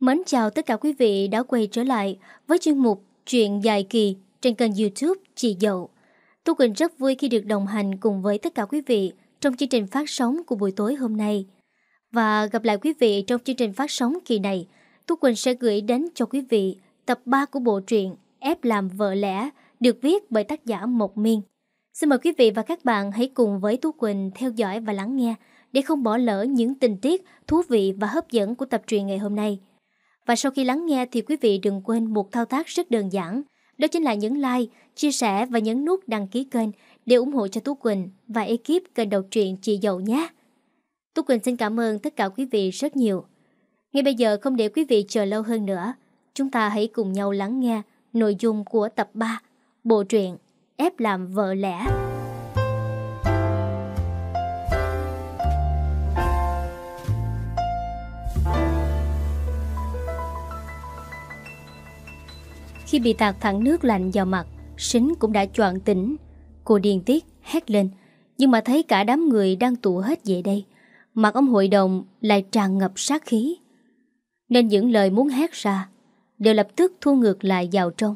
Mến chào tất cả quý vị đã quay trở lại với chuyên mục Chuyện dài kỳ trên kênh youtube Chị Dậu. Tôi Quỳnh rất vui khi được đồng hành cùng với tất cả quý vị trong chương trình phát sóng của buổi tối hôm nay. Và gặp lại quý vị trong chương trình phát sóng kỳ này, Tú Quỳnh sẽ gửi đến cho quý vị tập 3 của bộ truyện Ép làm vợ lẽ được viết bởi tác giả Mộc Miên. Xin mời quý vị và các bạn hãy cùng với Tú Quỳnh theo dõi và lắng nghe để không bỏ lỡ những tình tiết thú vị và hấp dẫn của tập truyện ngày hôm nay. Và sau khi lắng nghe thì quý vị đừng quên một thao tác rất đơn giản, đó chính là nhấn like, chia sẻ và nhấn nút đăng ký kênh để ủng hộ cho Tú Quỳnh và ekip kênh đọc truyện Chị Dậu nhé. Tú Quỳnh xin cảm ơn tất cả quý vị rất nhiều. Ngay bây giờ không để quý vị chờ lâu hơn nữa, chúng ta hãy cùng nhau lắng nghe nội dung của tập 3, bộ truyện Ép làm vợ lẽ. Khi bị tạt thẳng nước lạnh vào mặt, Sính cũng đã choạng tỉnh. Cô điên tiết, hét lên, nhưng mà thấy cả đám người đang tụ hết về đây. Mặt ông hội đồng lại tràn ngập sát khí. Nên những lời muốn hét ra, đều lập tức thu ngược lại vào trong.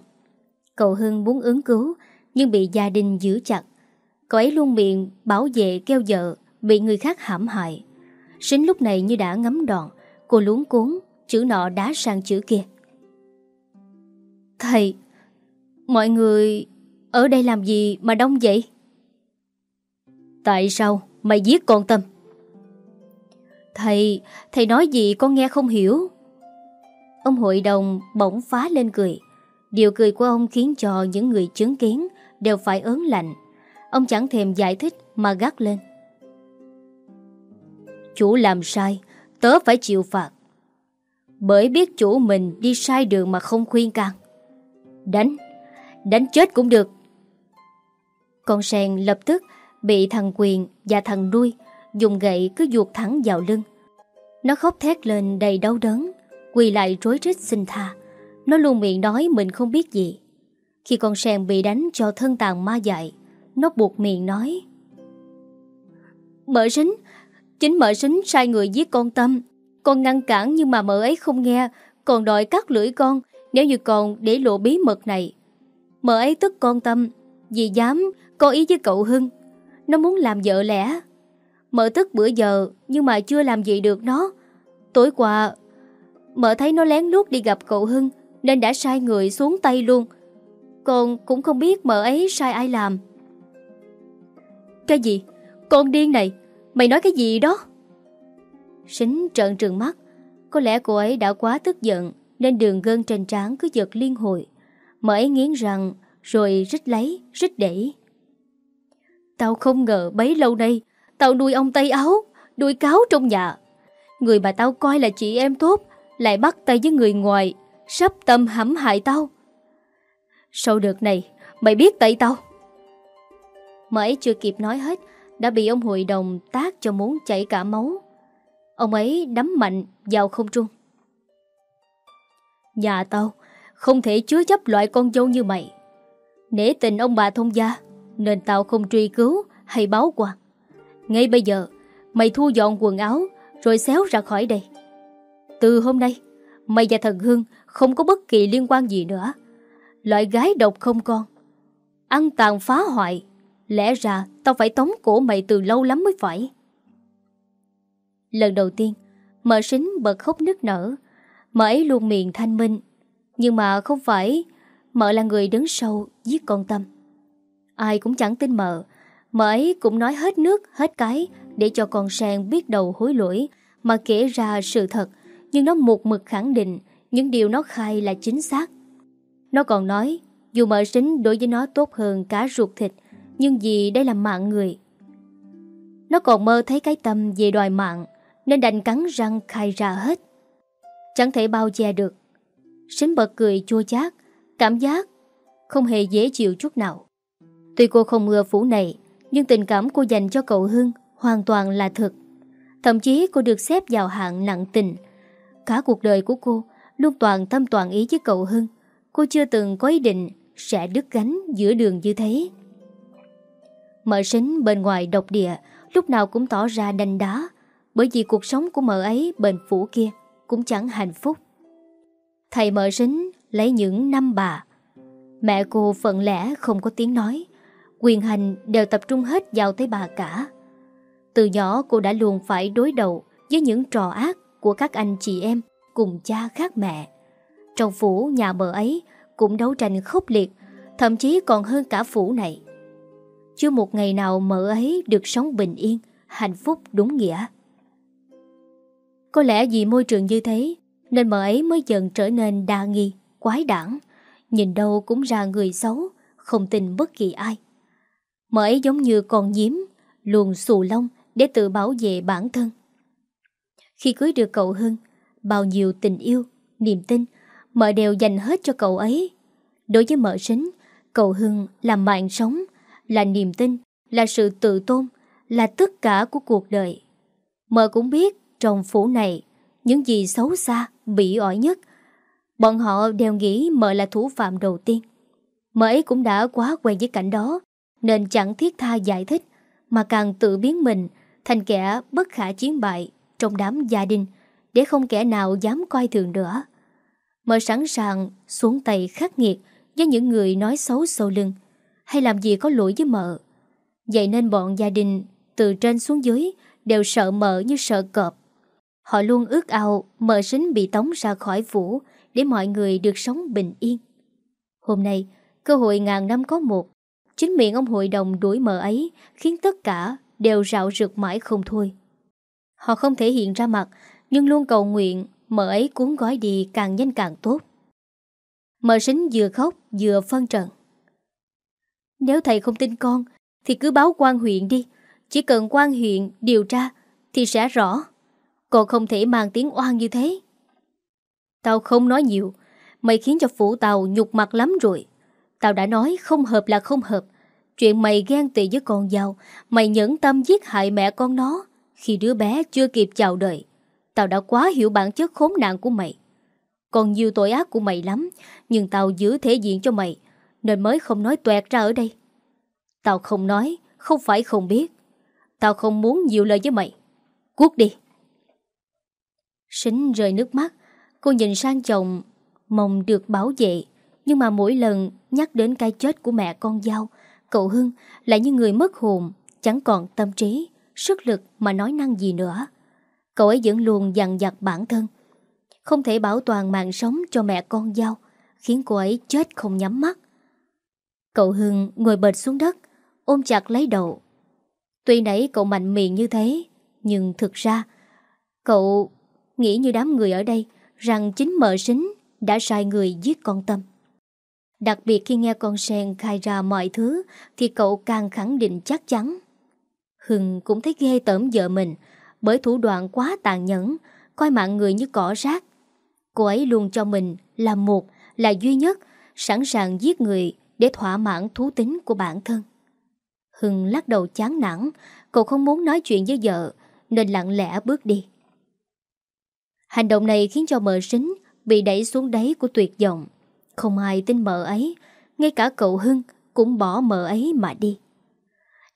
Cậu Hưng muốn ứng cứu, nhưng bị gia đình giữ chặt. Cậu ấy luôn miệng bảo vệ kêu vợ, bị người khác hãm hại. Sính lúc này như đã ngắm đòn, cô luống cuốn, chữ nọ đá sang chữ kia. Thầy, mọi người ở đây làm gì mà đông vậy? Tại sao mày giết con Tâm? Thầy, thầy nói gì con nghe không hiểu. Ông hội đồng bỗng phá lên cười. Điều cười của ông khiến cho những người chứng kiến đều phải ớn lạnh. Ông chẳng thèm giải thích mà gắt lên. Chủ làm sai, tớ phải chịu phạt. Bởi biết chủ mình đi sai đường mà không khuyên can. Đánh, đánh chết cũng được. Con sen lập tức bị thằng Quyền và thằng đuôi dùng gậy cứ ruột thẳng vào lưng. Nó khóc thét lên đầy đau đớn, quỳ lại rối rít xin tha. Nó luôn miệng nói mình không biết gì. Khi con sen bị đánh cho thân tàn ma dại, nó buộc miệng nói. Mợ sính, chính mợ sính sai người giết con Tâm. Con ngăn cản nhưng mà mợ ấy không nghe, còn đòi cắt lưỡi con nếu như còn để lộ bí mật này. Mợ ấy tức con Tâm vì dám có ý với cậu Hưng. Nó muốn làm vợ lẽ. Mợ tức bữa giờ nhưng mà chưa làm gì được nó. Tối qua, mợ thấy nó lén lút đi gặp cậu Hưng nên đã sai người xuống tay luôn. Con cũng không biết mợ ấy sai ai làm. Cái gì? Con điên này, mày nói cái gì đó? Sính trợn trừng mắt, có lẽ cô ấy đã quá tức giận nên đường gân trên trán cứ giật liên hồi. Mợ ấy nghiến răng rồi rít lấy, rít đẩy. Tao không ngờ bấy lâu nay tao nuôi ông Tây Áo, nuôi cáo trong nhà. Người mà tao coi là chị em tốt lại bắt tay với người ngoài, sắp tâm hãm hại tao. Sau đợt này, mày biết tay tao. Mợ ấy chưa kịp nói hết, đã bị ông hội đồng tác cho muốn chảy cả máu. Ông ấy đấm mạnh vào không trung. Nhà tao không thể chứa chấp loại con dâu như mày. Nể tình ông bà thông gia, nên tao không truy cứu hay báo quan. Ngay bây giờ, mày thu dọn quần áo rồi xéo ra khỏi đây. Từ hôm nay, mày và thần Hưng không có bất kỳ liên quan gì nữa. Loại gái độc không con. Ăn tàn phá hoại. Lẽ ra tao phải tống cổ mày từ lâu lắm mới phải. Lần đầu tiên, mợ sính bật khóc nức nở. Mợ ấy luôn miệng thanh minh. Nhưng mà không phải mợ là người đứng sau giết con Tâm. Ai cũng chẳng tin mợ. Mợ ấy cũng nói hết nước, hết cái để cho con sen biết đầu hối lỗi mà kể ra sự thật. Nhưng nó một mực khẳng định những điều nó khai là chính xác. Nó còn nói dù mợ sính đối với nó tốt hơn cá ruột thịt nhưng vì đây là mạng người. Nó còn mơ thấy cái tâm về đòi mạng nên đành cắn răng khai ra hết. Chẳng thể bao che được. Sính bật cười chua chát, cảm giác không hề dễ chịu chút nào. Tuy cô không ưa phủ này, nhưng tình cảm cô dành cho cậu Hưng hoàn toàn là thật. Thậm chí cô được xếp vào hạng nặng tình. Cả cuộc đời của cô luôn toàn tâm toàn ý với cậu Hưng. Cô chưa từng có ý định sẽ đứt gánh giữa đường như thế. Mợ sính bên ngoài độc địa lúc nào cũng tỏ ra đanh đá bởi vì cuộc sống của mợ ấy bền phủ kia cũng chẳng hạnh phúc. Thầy mở rính lấy những năm bà. Mẹ cô phận lẽ không có tiếng nói. Quyền hành đều tập trung hết vào tới bà cả. Từ nhỏ cô đã luôn phải đối đầu với những trò ác của các anh chị em cùng cha khác mẹ. Trong phủ nhà bờ ấy cũng đấu tranh khốc liệt, thậm chí còn hơn cả phủ này. Chưa một ngày nào mợ ấy được sống bình yên, hạnh phúc đúng nghĩa. Có lẽ vì môi trường như thế nên mợ ấy mới dần trở nên đa nghi, quái đản, nhìn đâu cũng ra người xấu, không tin bất kỳ ai. Mợ ấy giống như con nhím, luồn xù lông để tự bảo vệ bản thân. Khi cưới được cậu Hưng, bao nhiêu tình yêu, niềm tin, mợ đều dành hết cho cậu ấy. Đối với mợ sính, cậu Hưng là mạng sống, là niềm tin, là sự tự tôn, là tất cả của cuộc đời. Mợ cũng biết trong phủ này, những gì xấu xa, bị ỏi nhất, bọn họ đều nghĩ mợ là thủ phạm đầu tiên. Mợ ấy cũng đã quá quen với cảnh đó, nên chẳng thiết tha giải thích, mà càng tự biến mình thành kẻ bất khả chiến bại trong đám gia đình, để không kẻ nào dám coi thường nữa. Mợ sẵn sàng xuống tay khắc nghiệt với những người nói xấu sau lưng, hay làm gì có lỗi với mợ. Vậy nên bọn gia đình từ trên xuống dưới đều sợ mợ như sợ cọp. Họ luôn ước ao mợ sính bị tống ra khỏi phủ để mọi người được sống bình yên. Hôm nay, cơ hội ngàn năm có một, chính miệng ông hội đồng đuổi mợ ấy khiến tất cả đều rạo rực mãi không thôi. Họ không thể hiện ra mặt, nhưng luôn cầu nguyện mợ ấy cuốn gói đi càng nhanh càng tốt. Mợ sính vừa khóc vừa phân trần. Nếu thầy không tin con, thì cứ báo quan huyện đi. Chỉ cần quan huyện điều tra thì sẽ rõ cô không thể mang tiếng oan như thế. Tao không nói nhiều. Mày khiến cho phủ tao nhục mặt lắm rồi. Tao đã nói không hợp là không hợp. Chuyện mày ghen tị với con giàu mày nhẫn tâm giết hại mẹ con nó khi đứa bé chưa kịp chào đời. Tao đã quá hiểu bản chất khốn nạn của mày. Còn nhiều tội ác của mày lắm, nhưng tao giữ thể diện cho mày, nên mới không nói tuẹt ra ở đây. Tao không nói, không phải không biết. Tao không muốn nhiều lời với mày. Cuốc đi. Sính rơi nước mắt, cô nhìn sang chồng, mong được bảo vệ. Nhưng mà mỗi lần nhắc đến cái chết của mẹ con dao, cậu Hưng lại như người mất hồn, chẳng còn tâm trí, sức lực mà nói năng gì nữa. Cậu ấy vẫn luôn dằn dặt bản thân. Không thể bảo toàn mạng sống cho mẹ con dao, khiến cô ấy chết không nhắm mắt. Cậu Hưng ngồi bệt xuống đất, ôm chặt lấy đầu. Tuy nãy cậu mạnh miệng như thế, nhưng thực ra, cậu nghĩ như đám người ở đây rằng chính mợ sính đã sai người giết con Tâm. Đặc biệt khi nghe con sen khai ra mọi thứ thì cậu càng khẳng định chắc chắn. Hưng cũng thấy ghê tởm vợ mình bởi thủ đoạn quá tàn nhẫn, coi mạng người như cỏ rác. Cô ấy luôn cho mình là một, là duy nhất, sẵn sàng giết người để thỏa mãn thú tính của bản thân. Hưng lắc đầu chán nản, cậu không muốn nói chuyện với vợ, nên lặng lẽ bước đi. Hành động này khiến cho mợ sính bị đẩy xuống đáy của tuyệt vọng. Không ai tin mợ ấy, ngay cả cậu Hưng cũng bỏ mợ ấy mà đi.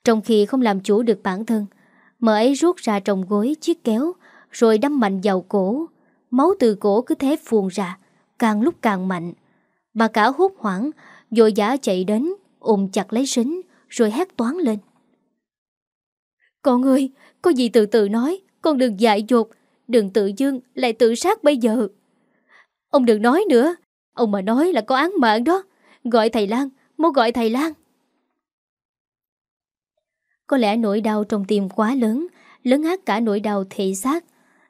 Trong khi không làm chủ được bản thân, mợ ấy rút ra trong gối chiếc kéo, rồi đâm mạnh vào cổ. Máu từ cổ cứ thế phun ra, càng lúc càng mạnh. Bà cả hốt hoảng, vội giả chạy đến, ôm chặt lấy sính, rồi hét toán lên. Con ơi, có gì từ từ nói, con đừng dại dột, đừng tự dưng lại tự sát bây giờ. Ông đừng nói nữa, ông mà nói là có án mạng đó. Gọi thầy Lan, mau gọi thầy Lan. Có lẽ nỗi đau trong tim quá lớn, lớn ác cả nỗi đau thị xác,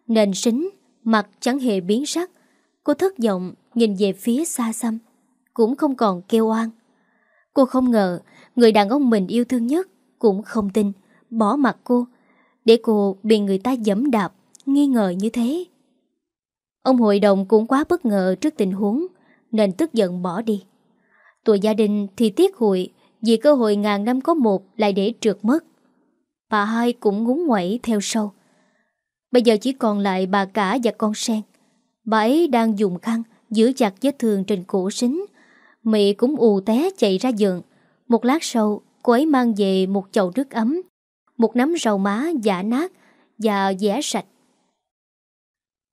nên sính, mặt chẳng hề biến sắc. Cô thất vọng nhìn về phía xa xăm, cũng không còn kêu oan. Cô không ngờ người đàn ông mình yêu thương nhất cũng không tin, bỏ mặt cô, để cô bị người ta dẫm đạp, nghi ngờ như thế. Ông hội đồng cũng quá bất ngờ trước tình huống, nên tức giận bỏ đi. Tuổi gia đình thì tiếc hụi vì cơ hội ngàn năm có một lại để trượt mất. Bà hai cũng ngúng ngoẩy theo sau. Bây giờ chỉ còn lại bà cả và con sen. Bà ấy đang dùng khăn giữ chặt vết thương trên cổ sính. Mị cũng ù té chạy ra giường. Một lát sau, cô ấy mang về một chậu nước ấm, một nắm rau má giả nát và dẻ sạch.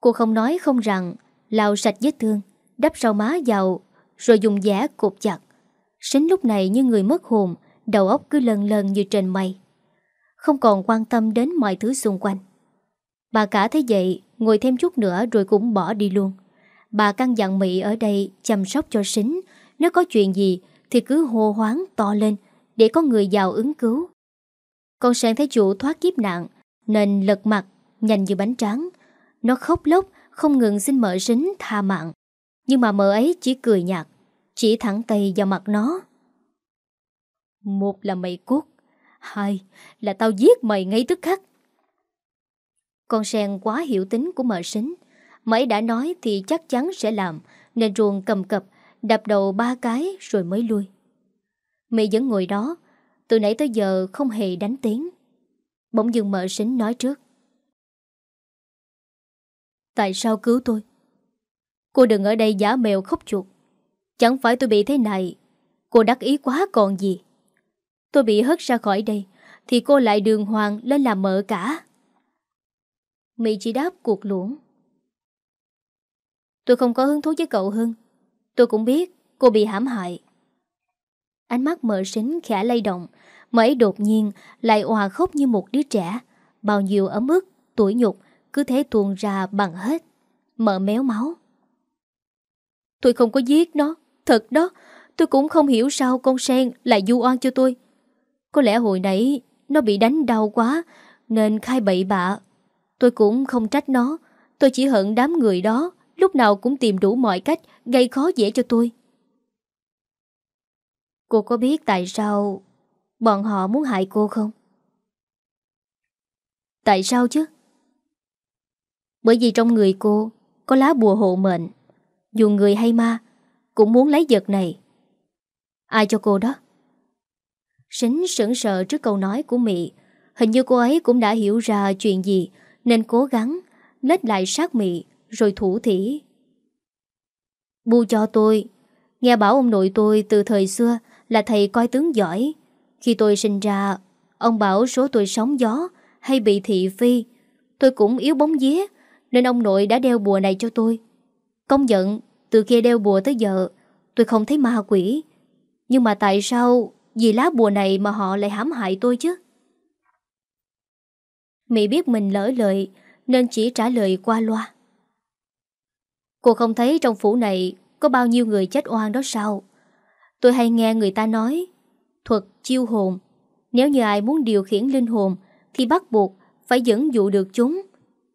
Cô không nói không rằng, lau sạch vết thương, đắp rau má vào, rồi dùng giả cột chặt. Sính lúc này như người mất hồn, đầu óc cứ lần lần như trên mây. Không còn quan tâm đến mọi thứ xung quanh. Bà cả thấy vậy, ngồi thêm chút nữa rồi cũng bỏ đi luôn. Bà căn dặn Mỹ ở đây chăm sóc cho sính, nếu có chuyện gì thì cứ hô hoáng to lên để có người vào ứng cứu. Con sen thấy chủ thoát kiếp nạn nên lật mặt, nhanh như bánh tráng. Nó khóc lóc, không ngừng xin mợ sính tha mạng. Nhưng mà mợ ấy chỉ cười nhạt, chỉ thẳng tay vào mặt nó. Một là mày cút, hai là tao giết mày ngay tức khắc. Con sen quá hiểu tính của mợ sính. Mấy đã nói thì chắc chắn sẽ làm, nên ruồng cầm cập, đập đầu ba cái rồi mới lui. Mị vẫn ngồi đó, từ nãy tới giờ không hề đánh tiếng. Bỗng dừng mợ sính nói trước. Tại sao cứu tôi? Cô đừng ở đây giả mèo khóc chuột. Chẳng phải tôi bị thế này. Cô đắc ý quá còn gì. Tôi bị hất ra khỏi đây, thì cô lại đường hoàng lên làm mợ cả. Mỹ chỉ đáp cuộc luống. Tôi không có hứng thú với cậu Hưng. Tôi cũng biết cô bị hãm hại. Ánh mắt mờ sính khẽ lay động, mấy đột nhiên lại hòa khóc như một đứa trẻ. Bao nhiêu ấm ức, tuổi nhục cứ thế tuôn ra bằng hết. mở méo máu. Tôi không có giết nó, thật đó. Tôi cũng không hiểu sao con sen lại du oan cho tôi. Có lẽ hồi nãy nó bị đánh đau quá nên khai bậy bạ. Tôi cũng không trách nó. Tôi chỉ hận đám người đó lúc nào cũng tìm đủ mọi cách gây khó dễ cho tôi. Cô có biết tại sao bọn họ muốn hại cô không? Tại sao chứ? Bởi vì trong người cô có lá bùa hộ mệnh. Dù người hay ma cũng muốn lấy vật này. Ai cho cô đó? Sính sững sợ trước câu nói của Mị. Hình như cô ấy cũng đã hiểu ra chuyện gì nên cố gắng lết lại sát Mị rồi thủ thỉ. Bu cho tôi. Nghe bảo ông nội tôi từ thời xưa là thầy coi tướng giỏi. Khi tôi sinh ra, ông bảo số tôi sóng gió hay bị thị phi. Tôi cũng yếu bóng vía, nên ông nội đã đeo bùa này cho tôi. Công nhận, từ khi đeo bùa tới giờ, tôi không thấy ma quỷ. Nhưng mà tại sao vì lá bùa này mà họ lại hãm hại tôi chứ? Mỹ biết mình lỡ lời nên chỉ trả lời qua loa. Cô không thấy trong phủ này có bao nhiêu người chết oan đó sao? Tôi hay nghe người ta nói thuật chiêu hồn. Nếu như ai muốn điều khiển linh hồn thì bắt buộc phải dẫn dụ được chúng.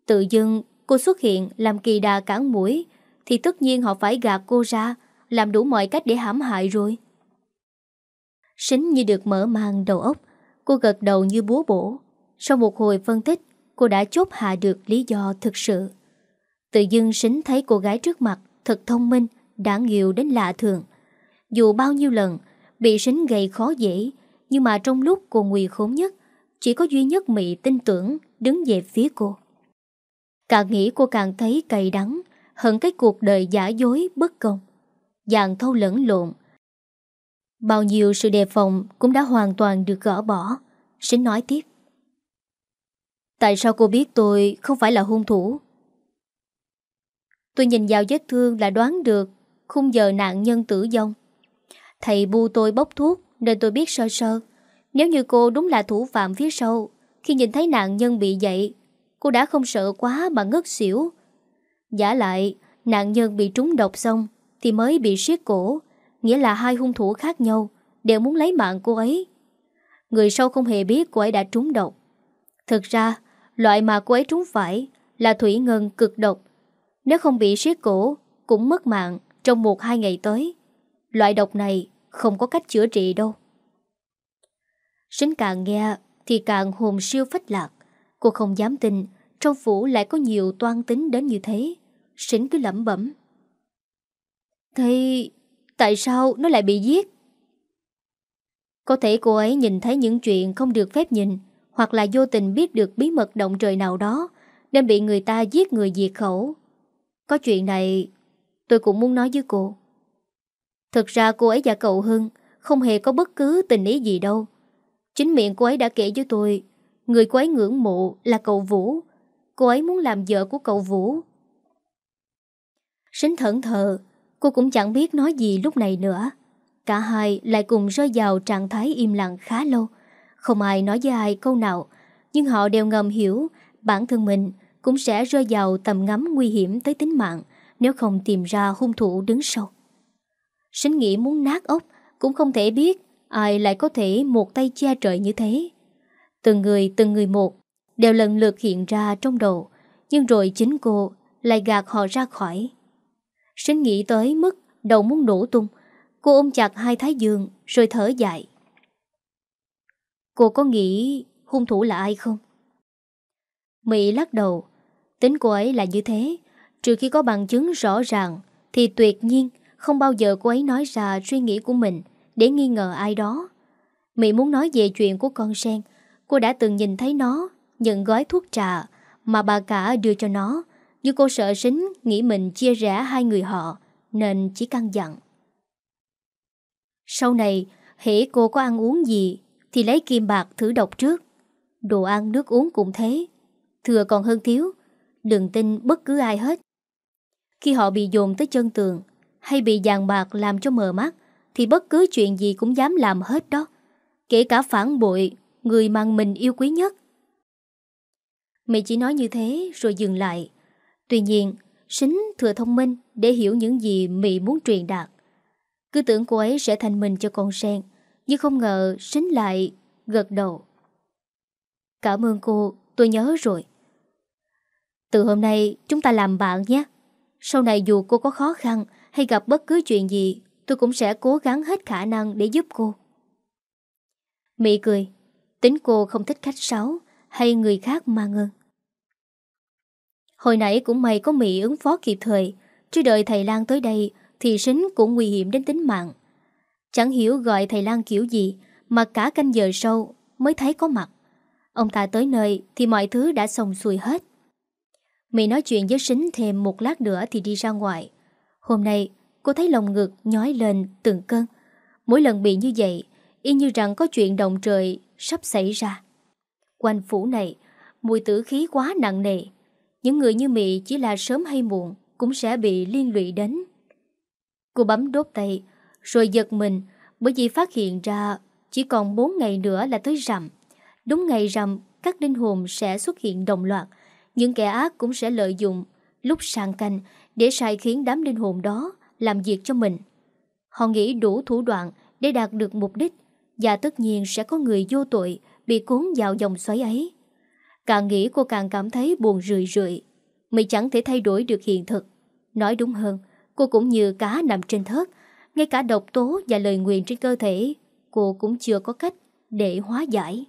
Tự dưng cô xuất hiện làm kỳ đà cản mũi, thì tất nhiên họ phải gạt cô ra, làm đủ mọi cách để hãm hại rồi. Sính như được mở mang đầu óc, Cô gật đầu như búa bổ. Sau một hồi phân tích, Cô đã chốt hạ được lý do thực sự. Tự dưng sính thấy cô gái trước mặt Thật thông minh, Đáng yêu đến lạ thường. Dù bao nhiêu lần Bị sính gây khó dễ, Nhưng mà trong lúc cô nguy khốn nhất, Chỉ có duy nhất Mị tin tưởng Đứng về phía cô. Càng nghĩ cô càng thấy cay đắng Hận cái cuộc đời giả dối bất công. Dạng thâu lẫn lộn. Bao nhiêu sự đề phòng Cũng đã hoàn toàn được gỡ bỏ. Sính nói tiếp. Tại sao cô biết tôi không phải là hung thủ? Tôi nhìn vào vết thương là đoán được khung giờ nạn nhân tử vong. Thầy bu tôi bốc thuốc nên tôi biết sơ sơ. Nếu như cô đúng là thủ phạm phía sau, khi nhìn thấy nạn nhân bị dậy, cô đã không sợ quá mà ngất xỉu. Giả lại, nạn nhân bị trúng độc xong thì mới bị siết cổ, nghĩa là hai hung thủ khác nhau đều muốn lấy mạng cô ấy. Người sau không hề biết cô ấy đã trúng độc. Thực ra, loại mà cô ấy trúng phải là thủy ngân cực độc nếu không bị siết cổ, cũng mất mạng trong một hai ngày tới. Loại độc này không có cách chữa trị đâu. Sính càng nghe thì càng hồn siêu phách lạc. Cô không dám tin, trong phủ lại có nhiều toan tính đến như thế. Sính cứ lẩm bẩm. thì tại sao nó lại bị giết? Có thể cô ấy nhìn thấy những chuyện không được phép nhìn, hoặc là vô tình biết được bí mật động trời nào đó, nên bị người ta giết người diệt khẩu. Có chuyện này, tôi cũng muốn nói với cô. Thực ra cô ấy và cậu Hưng không hề có bất cứ tình ý gì đâu. Chính miệng cô ấy đã kể với tôi người cô ấy ngưỡng mộ là cậu Vũ. Cô ấy muốn làm vợ của cậu Vũ. Sính thẫn thờ, Cô cũng chẳng biết nói gì lúc này nữa. Cả hai lại cùng rơi vào trạng thái im lặng khá lâu. Không ai nói với ai câu nào, nhưng họ đều ngầm hiểu bản thân mình cũng sẽ rơi vào tầm ngắm nguy hiểm tới tính mạng nếu không tìm ra hung thủ đứng sau. Sính nghĩ muốn nát ốc cũng không thể biết ai lại có thể một tay che trời như thế. Từng người từng người một đều lần lượt hiện ra trong đầu, nhưng rồi chính cô lại gạt họ ra khỏi. sinh nghĩ tới mức đầu muốn nổ tung, cô ôm chặt hai thái dương rồi thở dài. Cô có nghĩ hung thủ là ai không? Mỹ lắc đầu, tính cô ấy là như thế, trừ khi có bằng chứng rõ ràng thì tuyệt nhiên không bao giờ cô ấy nói ra suy nghĩ của mình để nghi ngờ ai đó. Mỹ muốn nói về chuyện của con sen, cô đã từng nhìn thấy nó nhận gói thuốc trà mà bà cả đưa cho nó, nhưng cô sợ sính nghĩ mình chia rẽ hai người họ nên chỉ căng dặn. Sau này, hễ cô có ăn uống gì thì lấy kim bạc thử độc trước. Đồ ăn nước uống cũng thế. Thừa còn hơn thiếu. Đừng tin bất cứ ai hết. Khi họ bị dồn tới chân tường hay bị dàn bạc làm cho mờ mắt thì bất cứ chuyện gì cũng dám làm hết đó. Kể cả phản bội người mà mình yêu quý nhất. Mẹ chỉ nói như thế rồi dừng lại. Tuy nhiên, Sính thừa thông minh để hiểu những gì Mị muốn truyền đạt. Cứ tưởng cô ấy sẽ thành mình cho con sen, nhưng không ngờ Sính lại gật đầu. Cảm ơn cô, tôi nhớ rồi. Từ hôm nay chúng ta làm bạn nhé. Sau này dù cô có khó khăn hay gặp bất cứ chuyện gì, tôi cũng sẽ cố gắng hết khả năng để giúp cô. Mỹ cười, tính cô không thích khách sáo hay người khác mà ngưng. Hồi nãy cũng may có Mỹ ứng phó kịp thời, chứ đợi thầy Lan tới đây thì sính cũng nguy hiểm đến tính mạng. Chẳng hiểu gọi thầy Lan kiểu gì mà cả canh giờ sau mới thấy có mặt. Ông ta tới nơi thì mọi thứ đã xong xuôi hết. Mỹ nói chuyện với sính thêm một lát nữa thì đi ra ngoài. Hôm nay cô thấy lòng ngực nhói lên từng cơn. Mỗi lần bị như vậy, y như rằng có chuyện động trời sắp xảy ra. Quanh phủ này, mùi tử khí quá nặng nề. Những người như Mỹ chỉ là sớm hay muộn cũng sẽ bị liên lụy đến. Cô bấm đốt tay, rồi giật mình bởi vì phát hiện ra chỉ còn 4 ngày nữa là tới rằm. Đúng ngày rằm, các linh hồn sẽ xuất hiện đồng loạt. Những kẻ ác cũng sẽ lợi dụng lúc sang canh để sai khiến đám linh hồn đó làm việc cho mình. Họ nghĩ đủ thủ đoạn để đạt được mục đích và tất nhiên sẽ có người vô tội bị cuốn vào dòng xoáy ấy. Càng nghĩ cô càng cảm thấy buồn rười rượi. Mình chẳng thể thay đổi được hiện thực. Nói đúng hơn, cô cũng như cá nằm trên thớt. Ngay cả độc tố và lời nguyện trên cơ thể, cô cũng chưa có cách để hóa giải.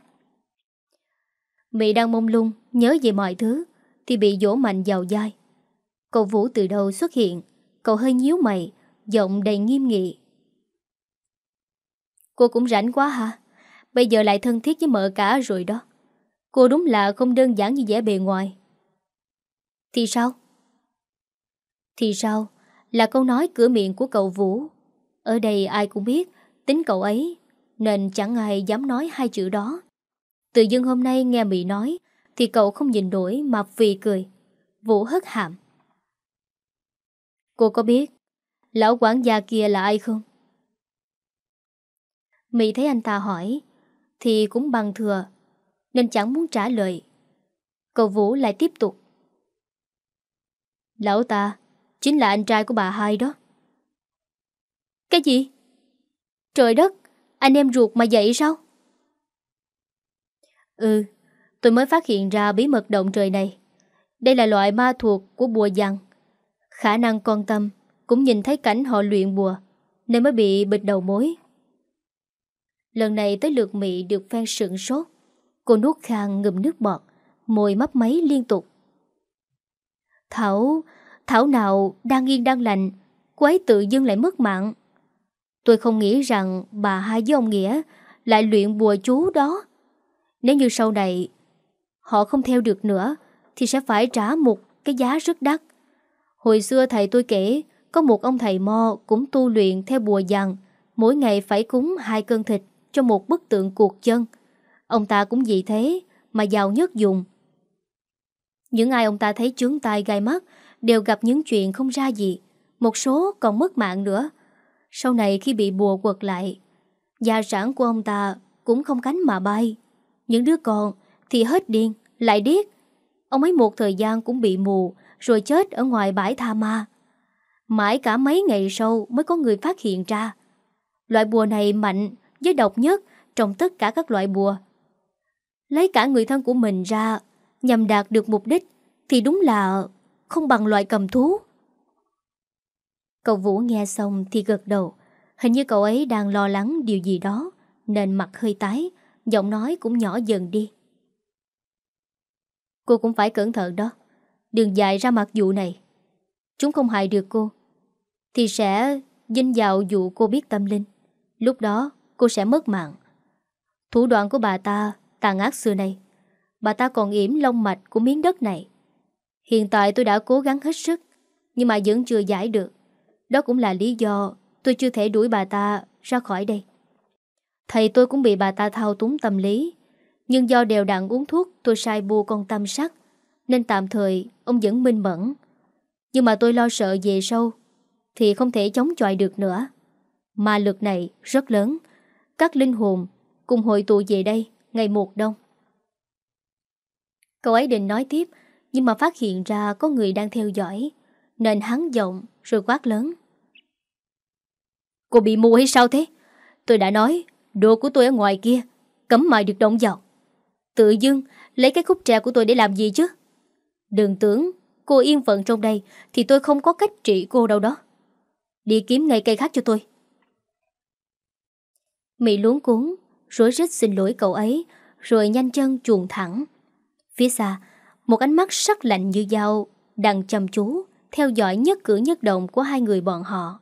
Mị đang mông lung, nhớ về mọi thứ, thì bị dỗ mạnh vào dai. Cậu Vũ từ đâu xuất hiện, cậu hơi nhíu mày, giọng đầy nghiêm nghị. Cô cũng rảnh quá hả? Bây giờ lại thân thiết với mợ cả rồi đó. Cô đúng là không đơn giản như vẻ bề ngoài. Thì sao? Thì sao? Là câu nói cửa miệng của cậu Vũ. Ở đây ai cũng biết tính cậu ấy, nên chẳng ai dám nói hai chữ đó. Tự dưng hôm nay nghe Mỹ nói, thì cậu không nhìn nổi mà vì cười. Vũ hất hàm. Cô có biết lão quản gia kia là ai không? Mị thấy anh ta hỏi, thì cũng bằng thừa nên chẳng muốn trả lời. Cậu Vũ lại tiếp tục. Lão ta chính là anh trai của bà hai đó. Cái gì? Trời đất, anh em ruột mà vậy sao? Ừ, tôi mới phát hiện ra bí mật động trời này. Đây là loại ma thuộc của bùa dằn. Khả năng con tâm cũng nhìn thấy cảnh họ luyện bùa, nên mới bị bịt đầu mối. Lần này tới lượt mỹ được phen sửng sốt. Cô nuốt khang ngụm nước bọt, Môi mấp máy liên tục. Thảo Thảo nào đang yên đang lành, Cô ấy tự dưng lại mất mạng. Tôi không nghĩ rằng bà hai với ông Nghĩa Lại luyện bùa chú đó. Nếu như sau này Họ không theo được nữa, Thì sẽ phải trả một cái giá rất đắt. Hồi xưa thầy tôi kể, Có một ông thầy mo cũng tu luyện theo bùa dằn Mỗi ngày phải cúng hai cân thịt. Cho một bức tượng cuộc chân Ông ta cũng vì thế mà giàu nhất dùng. Những ai ông ta thấy chướng tai gai mắt đều gặp những chuyện không ra gì. Một số còn mất mạng nữa. Sau này khi bị bùa quật lại, gia sản của ông ta cũng không cánh mà bay. Những đứa con thì hết điên, lại điếc. Ông ấy một thời gian cũng bị mù, rồi chết ở ngoài bãi tha ma. Mãi cả mấy ngày sau mới có người phát hiện ra. Loại bùa này mạnh, với độc nhất trong tất cả các loại bùa. Lấy cả người thân của mình ra nhằm đạt được mục đích thì đúng là không bằng loại cầm thú. Cậu Vũ nghe xong thì gật đầu. Hình như cậu ấy đang lo lắng điều gì đó nên mặt hơi tái, giọng nói cũng nhỏ dần đi. Cô cũng phải cẩn thận đó. Đừng dại ra mặt vụ này. Chúng không hại được cô. Thì sẽ dinh dạo dụ cô biết tâm linh. Lúc đó cô sẽ mất mạng. Thủ đoạn của bà ta tàn ác xưa nay Bà ta còn yểm lông mạch của miếng đất này. Hiện tại tôi đã cố gắng hết sức, nhưng mà vẫn chưa giải được. Đó cũng là lý do tôi chưa thể đuổi bà ta ra khỏi đây. Thầy tôi cũng bị bà ta thao túng tâm lý, nhưng do đều đặn uống thuốc tôi sai bua con tâm sắc, nên tạm thời ông vẫn minh mẫn. Nhưng mà tôi lo sợ về sâu, thì không thể chống chọi được nữa. mà lực này rất lớn, các linh hồn cùng hội tụ về đây ngày một đông. Cậu ấy định nói tiếp, nhưng mà phát hiện ra có người đang theo dõi, nên hắn giọng rồi quát lớn. Cô bị mù hay sao thế? Tôi đã nói, đồ của tôi ở ngoài kia, cấm mày được động vào. Tự dưng, lấy cái khúc tre của tôi để làm gì chứ? Đừng tưởng, cô yên phận trong đây, thì tôi không có cách trị cô đâu đó. Đi kiếm ngay cây khác cho tôi. Mỹ luống cuốn, rối rít xin lỗi cậu ấy, rồi nhanh chân chuồn thẳng. Phía xa, một ánh mắt sắc lạnh như dao đang chăm chú, theo dõi nhất cử nhất động của hai người bọn họ.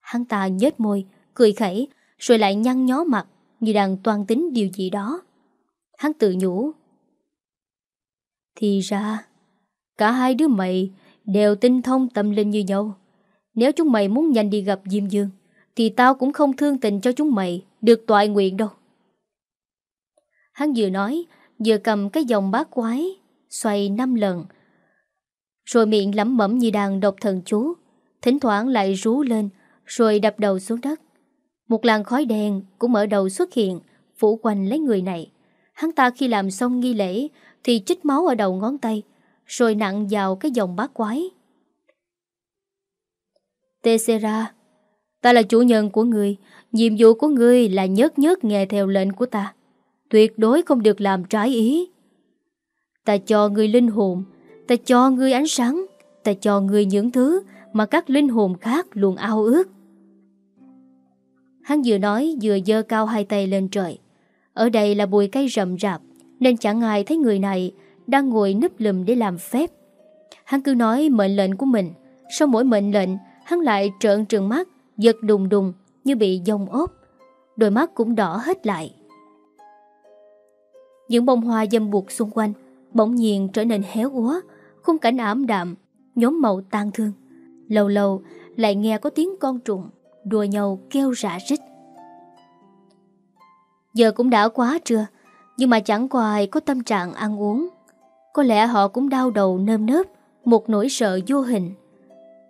Hắn ta nhếch môi, cười khẩy, rồi lại nhăn nhó mặt như đang toan tính điều gì đó. Hắn tự nhủ. Thì ra, cả hai đứa mày đều tinh thông tâm linh như nhau. Nếu chúng mày muốn nhanh đi gặp Diêm Dương, thì tao cũng không thương tình cho chúng mày được toại nguyện đâu. Hắn vừa nói, vừa cầm cái dòng bát quái, xoay năm lần. Rồi miệng lẩm mẩm như đang độc thần chú, thỉnh thoảng lại rú lên, rồi đập đầu xuống đất. Một làn khói đen cũng ở đầu xuất hiện, phủ quanh lấy người này. Hắn ta khi làm xong nghi lễ thì chích máu ở đầu ngón tay, rồi nặng vào cái dòng bát quái. Tessera, ta là chủ nhân của người, nhiệm vụ của ngươi là nhất nhất nghe theo lệnh của ta. Tuyệt đối không được làm trái ý. Ta cho ngươi linh hồn, ta cho ngươi ánh sáng, ta cho ngươi những thứ mà các linh hồn khác luôn ao ước. Hắn vừa nói vừa dơ cao hai tay lên trời. Ở đây là bụi cây rậm rạp, nên chẳng ai thấy người này đang ngồi núp lùm để làm phép. Hắn cứ nói mệnh lệnh của mình, sau mỗi mệnh lệnh, hắn lại trợn trừng mắt, giật đùng đùng như bị dông ốp. Đôi mắt cũng đỏ hết lại. Những bông hoa dâm buộc xung quanh bỗng nhiên trở nên héo úa, khung cảnh ảm đạm, nhóm màu tan thương. Lâu lâu lại nghe có tiếng con trùng đùa nhau kêu rã rít. Giờ cũng đã quá trưa, nhưng mà chẳng có ai có tâm trạng ăn uống. Có lẽ họ cũng đau đầu nơm nớp, một nỗi sợ vô hình.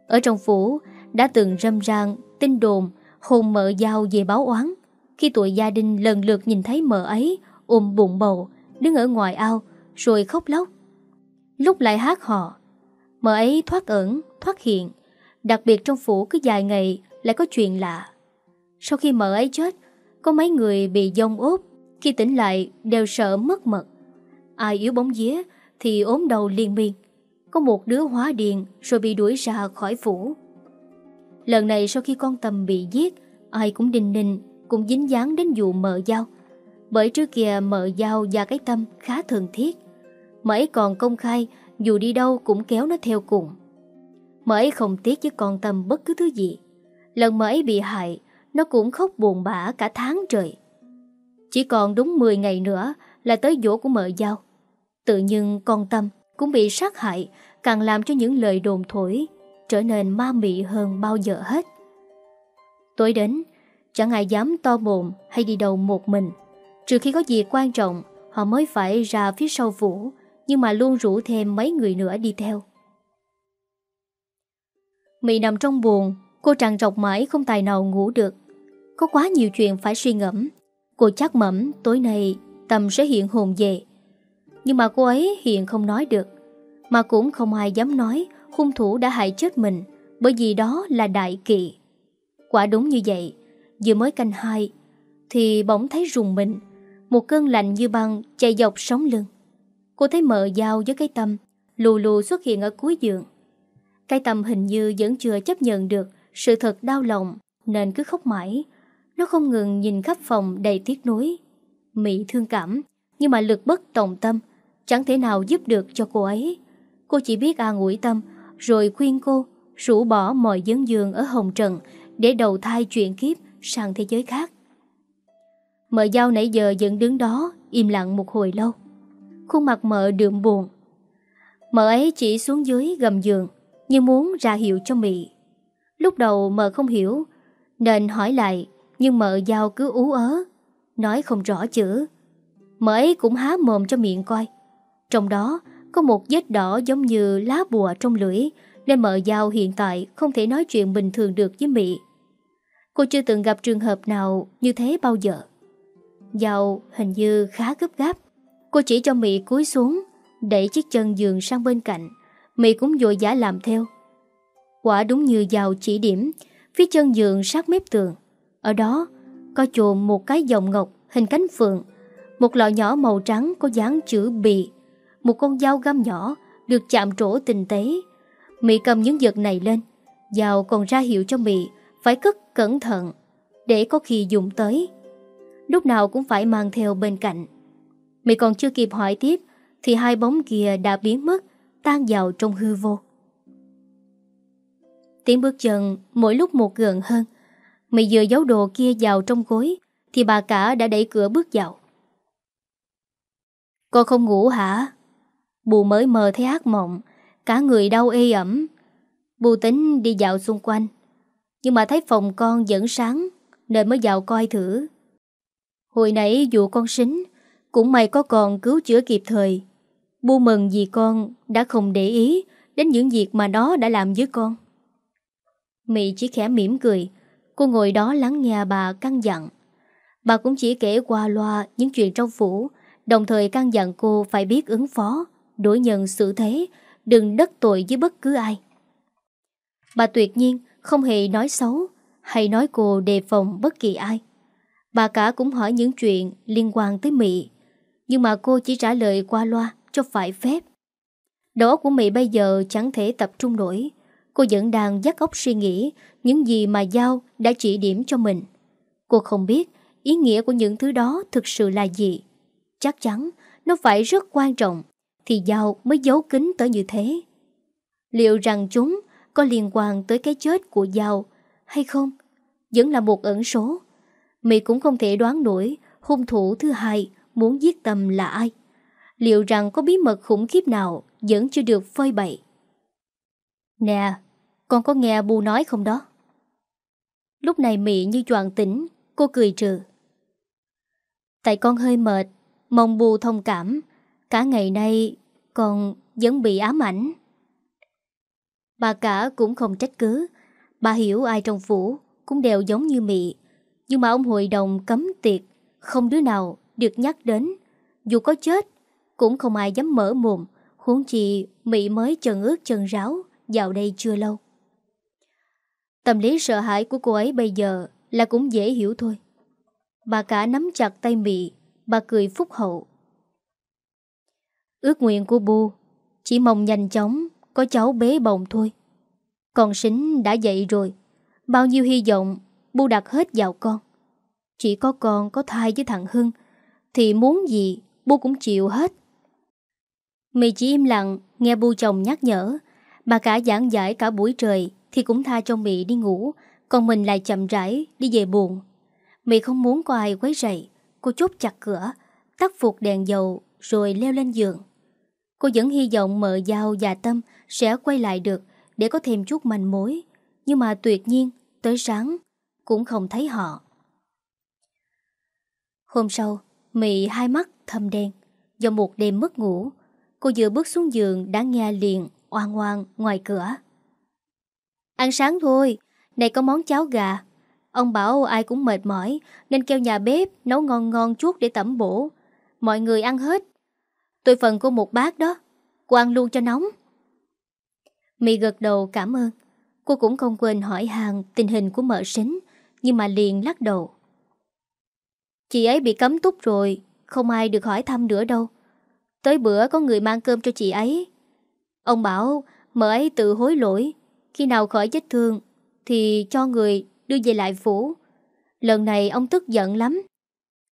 Ở trong phủ, đã từng râm ran, tin đồn, hồn mợ giao về báo oán. Khi tuổi gia đình lần lượt nhìn thấy mợ ấy, ôm bụng bầu, đứng ở ngoài ao, rồi khóc lóc. Lúc lại hát họ, mợ ấy thoát ẩn, thoát hiện. Đặc biệt trong phủ cứ dài ngày lại có chuyện lạ. Sau khi mợ ấy chết, có mấy người bị dông ốp, khi tỉnh lại đều sợ mất mật. Ai yếu bóng vía thì ốm đầu liên miên. Có một đứa hóa điền rồi bị đuổi ra khỏi phủ. Lần này sau khi con Tâm bị giết, ai cũng đinh ninh, cũng dính dáng đến vụ mợ dao. Bởi trước kia mợ dao và cái tâm khá thường thiết. Mợ ấy còn công khai, dù đi đâu cũng kéo nó theo cùng. Mợ ấy không tiếc với con Tâm bất cứ thứ gì. Lần mợ ấy bị hại, nó cũng khóc buồn bã cả tháng trời. Chỉ còn đúng 10 ngày nữa là tới dỗ của mợ dao. Tự nhiên con Tâm cũng bị sát hại, càng làm cho những lời đồn thổi trở nên ma mị hơn bao giờ hết. Tối đến, chẳng ai dám to mồm hay đi đâu một mình. Trừ khi có gì quan trọng, họ mới phải ra phía sau vũ, nhưng mà luôn rủ thêm mấy người nữa đi theo. Mị nằm trong buồn Cô tràn trọc mãi không tài nào ngủ được Có quá nhiều chuyện phải suy ngẫm Cô chắc mẩm tối nay Tâm sẽ hiện hồn về Nhưng mà cô ấy hiện không nói được Mà cũng không ai dám nói Hung thủ đã hại chết mình, Bởi vì đó là đại kỵ. Quả đúng như vậy, Vừa mới canh hai, Thì bỗng thấy rùng mình, Một cơn lạnh như băng chạy dọc sống lưng. Cô thấy mờ dao với cái tâm, Lù lù xuất hiện ở cuối giường. Cái tâm hình như vẫn chưa chấp nhận được Sự thật đau lòng, Nên cứ khóc mãi. Nó không ngừng nhìn khắp phòng đầy tiếc nuối. Mỹ thương cảm, Nhưng mà lực bất tòng tâm, Chẳng thể nào giúp được cho cô ấy. Cô chỉ biết an ủi tâm rồi khuyên cô, rũ bỏ mọi dấn giường ở hồng trần Để đầu thai chuyện kiếp sang thế giới khác. Mợ giao nãy giờ vẫn đứng đó, Im lặng một hồi lâu. Khuôn mặt mợ đượm buồn. Mợ ấy chỉ xuống dưới gầm giường Như muốn ra hiệu cho Mị. Lúc đầu mợ không hiểu, Nên hỏi lại, Nhưng mợ giao cứ ú ớ, Nói không rõ chữ. Mợ ấy cũng há mồm cho miệng coi. Trong đó có một vết đỏ giống như lá bùa trong lưỡi, Nên mợ giao hiện tại không thể nói chuyện bình thường được với Mị Cô chưa từng gặp trường hợp nào như thế bao giờ. Giao hình như khá gấp gáp. Cô chỉ cho Mị cúi xuống, Đẩy chiếc chân giường sang bên cạnh. Mị cũng vội vã làm theo. Quả đúng như Giao chỉ điểm, Phía chân giường sát mép tường. Ở đó, có chồm một cái dòng ngọc hình cánh phượng, Một lọ nhỏ màu trắng có dáng chữ bì. Một con dao găm nhỏ Được chạm trổ tinh tế. Mị cầm những vật này lên, Dao còn ra hiệu cho Mị Phải cất cẩn thận Để có khi dùng tới. Lúc nào cũng phải mang theo bên cạnh. Mị còn chưa kịp hỏi tiếp Thì hai bóng kia đã biến mất, Tan vào trong hư vô. Tiếng bước chân mỗi lúc một gần hơn. Mị vừa giấu đồ kia vào trong gối Thì bà cả đã đẩy cửa bước vào. Con không ngủ hả? Bù mới mờ thấy ác mộng. Cả người đau ê ẩm. Bù tính đi dạo xung quanh. Nhưng mà thấy phòng con vẫn sáng, Nên mới vào coi thử. Hồi nãy dù con xính Cũng may có còn cứu chữa kịp thời. Bu mừng vì con đã không để ý Đến những việc mà nó đã làm với con. Mị chỉ khẽ mỉm cười. Cô ngồi đó lắng nghe bà căng dặn. Bà cũng chỉ kể qua loa những chuyện trong phủ, Đồng thời căn dặn cô phải biết ứng phó. Đối nhân xử thế, Đừng đắc tội với bất cứ ai Bà tuyệt nhiên không hề nói xấu Hay nói cô đề phòng bất kỳ ai Bà cả cũng hỏi những chuyện liên quan tới Mỹ Nhưng mà cô chỉ trả lời qua loa cho phải phép Đó của Mỹ bây giờ chẳng thể tập trung nổi Cô vẫn đang dắt óc suy nghĩ những gì mà Giao đã chỉ điểm cho mình. Cô không biết ý nghĩa của những thứ đó thực sự là gì. Chắc chắn nó phải rất quan trọng thì Giao mới giấu kín tới như thế. Liệu rằng chúng có liên quan tới cái chết của Giao hay không? Vẫn là một ẩn số. Mỹ cũng không thể đoán nổi hung thủ thứ hai muốn giết Tâm là ai. Liệu rằng có bí mật khủng khiếp nào vẫn chưa được phơi bày? Nè, con có nghe bu nói không đó? Lúc này Mị như choàng tỉnh, cô cười trừ. Tại con hơi mệt, mong bu thông cảm. Cả ngày nay con vẫn bị ám ảnh. Bà cả cũng không trách cứ. Bà hiểu ai trong phủ cũng đều giống như Mị. Nhưng mà ông hội đồng cấm tiệc, không đứa nào được nhắc đến. Dù có chết, cũng không ai dám mở mồm, huống chi Mị mới chân ướt chân ráo vào đây chưa lâu. Tâm lý sợ hãi của cô ấy bây giờ là cũng dễ hiểu thôi. Bà cả nắm chặt tay Mị, bà cười phúc hậu. Ước nguyện của Bu chỉ mong nhanh chóng có cháu bế bồng thôi. Còn sính đã dậy rồi, bao nhiêu hy vọng Bu đặt hết vào con. Chỉ có con có thai với thằng Hưng thì muốn gì Bu cũng chịu hết. Mị chỉ im lặng nghe Bu chồng nhắc nhở, bà cả giảng giải cả buổi trời thì cũng tha cho mị đi ngủ Còn mình lại chậm rãi đi về buồn Mị không muốn có ai quấy rầy Cô chốt chặt cửa Tắt phục đèn dầu rồi leo lên giường Cô vẫn hy vọng mợ giao và tâm Sẽ quay lại được Để có thêm chút manh mối Nhưng mà tuyệt nhiên tới sáng Cũng không thấy họ Hôm sau Mỹ hai mắt thâm đen Do một đêm mất ngủ Cô vừa bước xuống giường đã nghe liền oan oan ngoài cửa Ăn sáng thôi, này có món cháo gà. Ông bảo ai cũng mệt mỏi nên kêu nhà bếp nấu ngon ngon chút để tẩm bổ. Mọi người ăn hết. Tôi phần cô một bát đó, cô ăn luôn cho nóng. Mị gật đầu cảm ơn. Cô cũng không quên hỏi hàng tình hình của mợ sính, nhưng mà liền lắc đầu. Chị ấy bị cấm túc rồi, không ai được hỏi thăm nữa đâu. Tới bữa có người mang cơm cho chị ấy. Ông bảo mợ ấy tự hối lỗi, khi nào khỏi vết thương thì cho người đưa về lại phủ. Lần này ông tức giận lắm.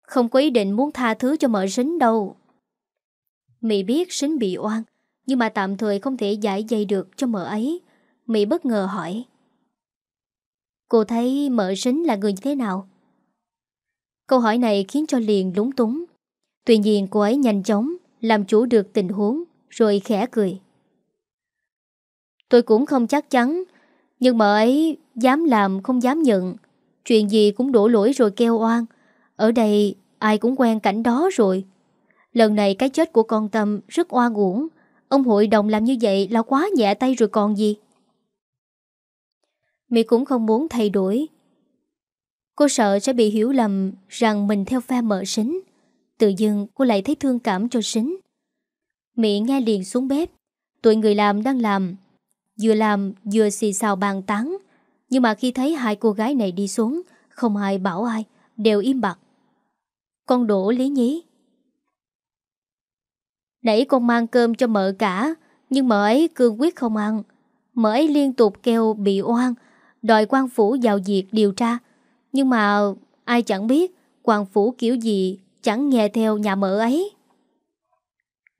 Không có ý định muốn tha thứ cho mợ sính đâu. Mị biết sính bị oan, nhưng mà tạm thời không thể giải dây được cho mợ ấy. Mỹ bất ngờ hỏi. Cô thấy mợ sính là người như thế nào? Câu hỏi này khiến cho liền lúng túng. Tuy nhiên cô ấy nhanh chóng làm chủ được tình huống rồi khẽ cười. Tôi cũng không chắc chắn nhưng mợ ấy dám làm không dám nhận Chuyện gì cũng đổ lỗi rồi kêu oan Ở đây ai cũng quen cảnh đó rồi Lần này cái chết của con Tâm rất oan uổng. Ông hội đồng làm như vậy là quá nhẹ tay rồi còn gì? Mỹ cũng không muốn thay đổi. Cô sợ sẽ bị hiểu lầm rằng mình theo phe mợ sính. Tự dưng cô lại thấy thương cảm cho sính. Mỹ nghe liền xuống bếp. Tụi người làm đang làm. Vừa làm vừa xì xào bàn tán. Nhưng mà khi thấy hai cô gái này đi xuống, Không ai bảo ai, Đều im bặt. Con đổ lý nhí. Nãy con mang cơm cho mợ cả Nhưng mợ ấy cương quyết không ăn Mợ ấy liên tục kêu bị oan Đòi quan phủ vào việc điều tra Nhưng mà ai chẳng biết quan phủ kiểu gì chẳng nghe theo nhà mợ ấy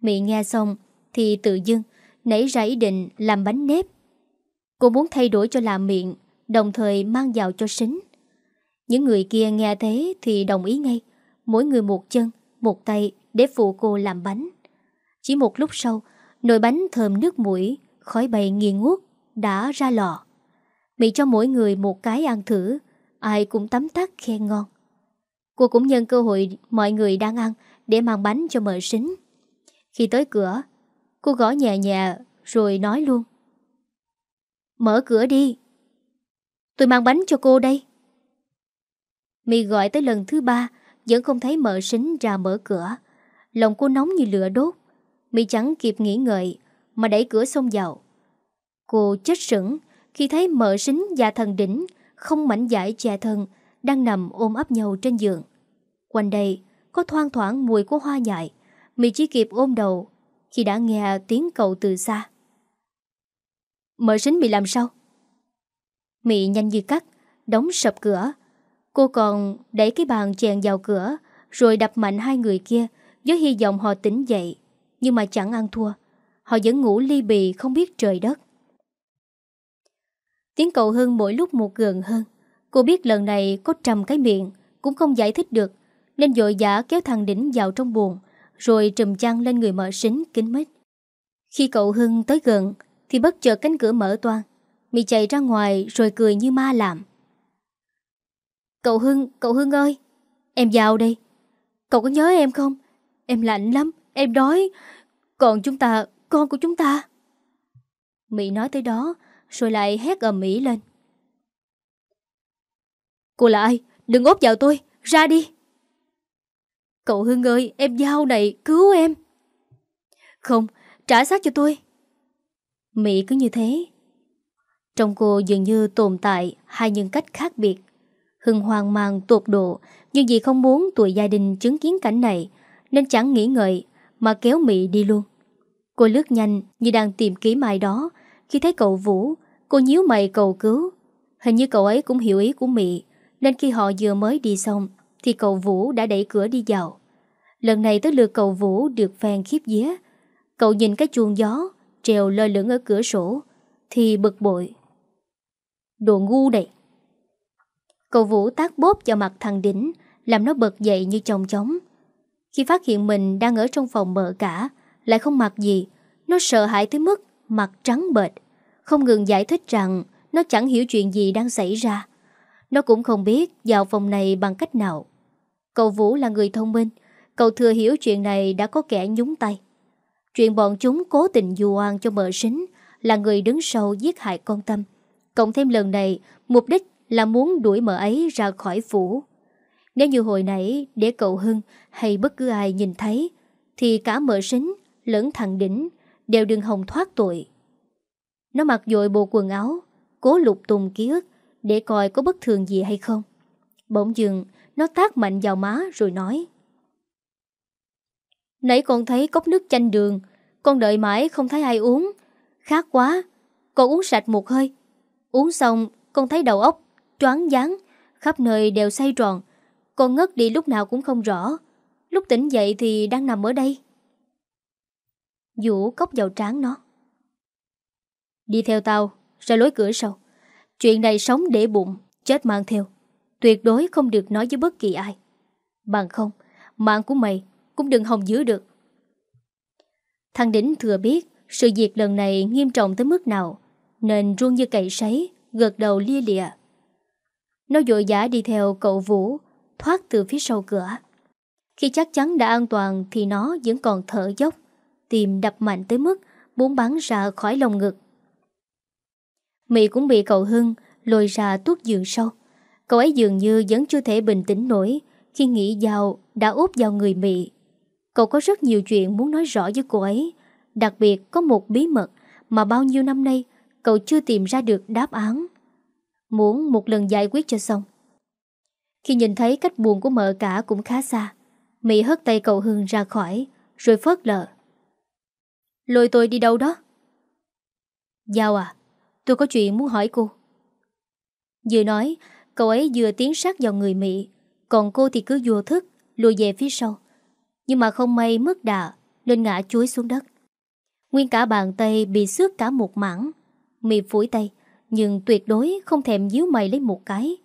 Mị nghe xong Thì tự dưng nảy ra ý định làm bánh nếp. Cô muốn thay đổi cho làm miệng, đồng thời mang vào cho sính. Những người kia nghe thế thì đồng ý ngay, mỗi người một chân, một tay để phụ cô làm bánh. Chỉ một lúc sau, nồi bánh thơm nước mũi, khói bầy nghi ngút, đã ra lò. Mị cho mỗi người một cái ăn thử, ai cũng tắm tắt khen ngon. Cô cũng nhân cơ hội mọi người đang ăn để mang bánh cho mợ sính. Khi tới cửa, Cô gõ nhẹ nhẹ rồi nói luôn. Mở cửa đi. Tôi mang bánh cho cô đây. Mì gọi tới lần thứ ba vẫn không thấy mợ sính ra mở cửa. Lòng cô nóng như lửa đốt. Mì chẳng kịp nghĩ ngợi mà đẩy cửa xông vào. Cô chết sững khi thấy mợ sính và thần đỉnh không mảnh giải chè thân đang nằm ôm ấp nhau trên giường. Quanh đây có thoang thoảng mùi của hoa nhại. Mì chỉ kịp ôm đầu khi đã nghe tiếng cậu từ xa. Mợ sính bị làm sao? Mị nhanh như cắt, đóng sập cửa. Cô còn đẩy cái bàn chèn vào cửa, rồi đập mạnh hai người kia, với hy vọng họ tỉnh dậy. Nhưng mà chẳng ăn thua. Họ vẫn ngủ ly bì không biết trời đất. Tiếng cậu hưng mỗi lúc một gần hơn. Cô biết lần này có trầm cái miệng, cũng không giải thích được, nên dội dã kéo thằng đỉnh vào trong buồn, rồi trùm chăn lên người mở sính kính mít. Khi cậu Hưng tới gần thì bất chợt cánh cửa mở toan. Mị chạy ra ngoài rồi cười như ma làm. Cậu Hưng, cậu Hưng ơi, em vào đây. Cậu có nhớ em không? Em lạnh lắm, em đói. Còn chúng ta, con của chúng ta. Mỹ nói tới đó, rồi lại hét ầm mỹ lên. Cô là ai? Đừng ốp vào tôi, ra đi. Cậu Hưng ơi, em giao này, cứu em. Không, trả xác cho tôi. Mỹ cứ như thế. Trong cô dường như tồn tại hai nhân cách khác biệt. Hưng hoang mang tột độ, nhưng vì không muốn tuổi gia đình chứng kiến cảnh này, nên chẳng nghĩ ngợi mà kéo Mỹ đi luôn. Cô lướt nhanh như đang tìm kiếm ai đó. Khi thấy cậu Vũ, cô nhíu mày cầu cứu. Hình như cậu ấy cũng hiểu ý của Mỹ, nên khi họ vừa mới đi xong, thì cậu Vũ đã đẩy cửa đi vào. Lần này tới lượt cậu Vũ được phan khiếp vía. Cậu nhìn cái chuông gió treo lơ lửng ở cửa sổ thì bực bội. Đồ ngu này! Cậu Vũ tác bóp vào mặt thằng Đỉnh làm nó bật dậy như chồng chóng. Khi phát hiện mình đang ở trong phòng mở cả lại không mặc gì nó sợ hãi tới mức mặt trắng bệch không ngừng giải thích rằng nó chẳng hiểu chuyện gì đang xảy ra. Nó cũng không biết vào phòng này bằng cách nào. Cậu Vũ là người thông minh, cậu thừa hiểu chuyện này đã có kẻ nhúng tay. Chuyện bọn chúng cố tình dù oan cho mợ sính là người đứng sau giết hại con Tâm. Cộng thêm lần này, mục đích là muốn đuổi mợ ấy ra khỏi phủ. Nếu như hồi nãy để cậu Hưng hay bất cứ ai nhìn thấy, thì cả mỡ sính lẫn thằng đỉnh đều đừng hồng thoát tội. Nó mặc dội bộ quần áo, cố lục tùng ký ức để coi có bất thường gì hay không. Bỗng dừng, nó tác mạnh vào má rồi nói. Nãy con thấy cốc nước chanh đường, con đợi mãi không thấy ai uống. Khát quá, con uống sạch một hơi. Uống xong, con thấy đầu óc, choáng váng, khắp nơi đều say tròn. Con ngất đi lúc nào cũng không rõ. Lúc tỉnh dậy thì đang nằm ở đây. Vũ cốc vào trán nó. Đi theo tao, ra lối cửa sau. Chuyện này sống để bụng, chết mang theo. Tuyệt đối không được nói với bất kỳ ai. Bằng không, mạng của mày cũng đừng hòng giữ được. Thằng Đỉnh thừa biết sự việc lần này nghiêm trọng tới mức nào, nên run như cậy sấy, gật đầu lia lịa. Nó dội dã đi theo cậu Vũ, thoát từ phía sau cửa. Khi chắc chắn đã an toàn thì nó vẫn còn thở dốc, tìm đập mạnh tới mức muốn bắn ra khỏi lồng ngực. Mỹ cũng bị cậu Hưng lôi ra tuốt giường sâu. Cậu ấy dường như vẫn chưa thể bình tĩnh nổi khi nghĩ vào đã úp vào người Mỹ. Cậu có rất nhiều chuyện muốn nói rõ với cô ấy. Đặc biệt có một bí mật mà bao nhiêu năm nay cậu chưa tìm ra được đáp án. Muốn một lần giải quyết cho xong. Khi nhìn thấy cách buồn của mợ cả cũng khá xa, Mỹ hất tay cậu Hưng ra khỏi, rồi phớt lờ. Lôi tôi đi đâu đó? Giao à, tôi có chuyện muốn hỏi cô. Vừa nói, cậu ấy vừa tiến sát vào người Mỹ, còn cô thì cứ vô thức, lùi về phía sau. Nhưng mà không may mất đà, nên ngã chuối xuống đất. Nguyên cả bàn tay bị xước cả một mảng. Mỹ phủi tay, nhưng tuyệt đối không thèm díu mày lấy một cái.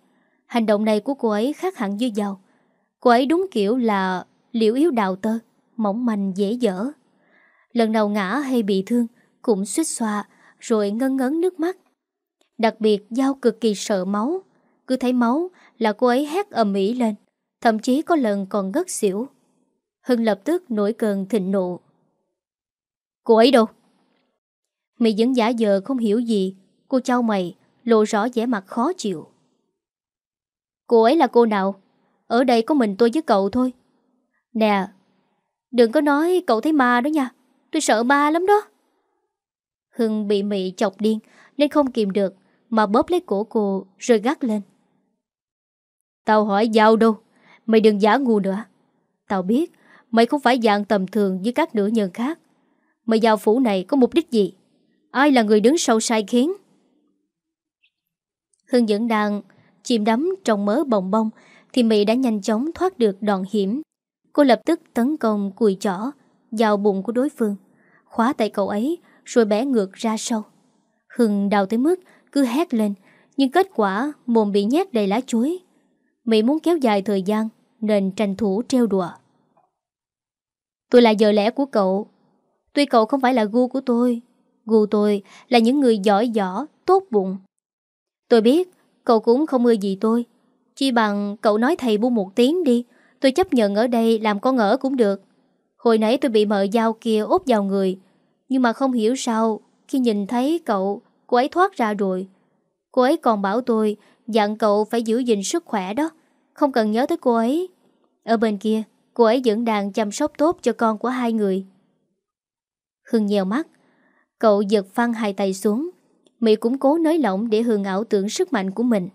Hành động này của cô ấy khác hẳn như giàu. Cô ấy đúng kiểu là liễu yếu đào tơ, mỏng manh dễ dở. Lần đầu ngã hay bị thương, cũng suýt xoa, rồi ngân ngấn nước mắt. Đặc biệt Giao cực kỳ sợ máu. Cứ thấy máu là cô ấy hét ầm ĩ lên, thậm chí có lần còn ngất xỉu. Hưng lập tức nổi cơn thịnh nộ. Cô ấy đâu? Mị vẫn giả vờ không hiểu gì, cô trao mày, lộ rõ vẻ mặt khó chịu. Cô ấy là cô nào? Ở đây có mình tôi với cậu thôi. Nè, đừng có nói cậu thấy ma đó nha. Tôi sợ ma lắm đó. Hưng bị Mị chọc điên nên không kìm được mà bóp lấy cổ cô rồi gắt lên. Tao hỏi Giao đâu? Mày đừng giả ngu nữa. Tao biết mày không phải dạng tầm thường với các nữ nhân khác. Mày vào phủ này có mục đích gì? Ai là người đứng sau sai khiến? Hưng vẫn đang chìm đắm trong mớ bồng bông thì Mỹ đã nhanh chóng thoát được đòn hiểm. Cô lập tức tấn công cùi chỏ vào bụng của đối phương, khóa tay cậu ấy rồi bẻ ngược ra sau. Hưng đau tới mức cứ hét lên, nhưng kết quả mồm bị nhét đầy lá chuối. Mỹ muốn kéo dài thời gian nên tranh thủ treo đùa. Tôi là giờ lẽ của cậu. Tuy cậu không phải là gu của tôi, gu tôi là những người giỏi giỏ, tốt bụng. Tôi biết cậu cũng không ưa gì tôi. Chi bằng cậu nói thầy bu một tiếng đi, tôi chấp nhận ở đây làm con ở cũng được. Hồi nãy tôi bị mợ dao kia ốp vào người, nhưng mà không hiểu sao khi nhìn thấy cậu, cô ấy thoát ra rồi. Cô ấy còn bảo tôi dặn cậu phải giữ gìn sức khỏe đó, không cần nhớ tới cô ấy. Ở bên kia, cô ấy vẫn đang chăm sóc tốt cho con của hai người. Hưng nhèo mắt, cậu giật phăng hai tay xuống. Mỹ cũng cố nới lỏng để hường ảo tưởng sức mạnh của mình.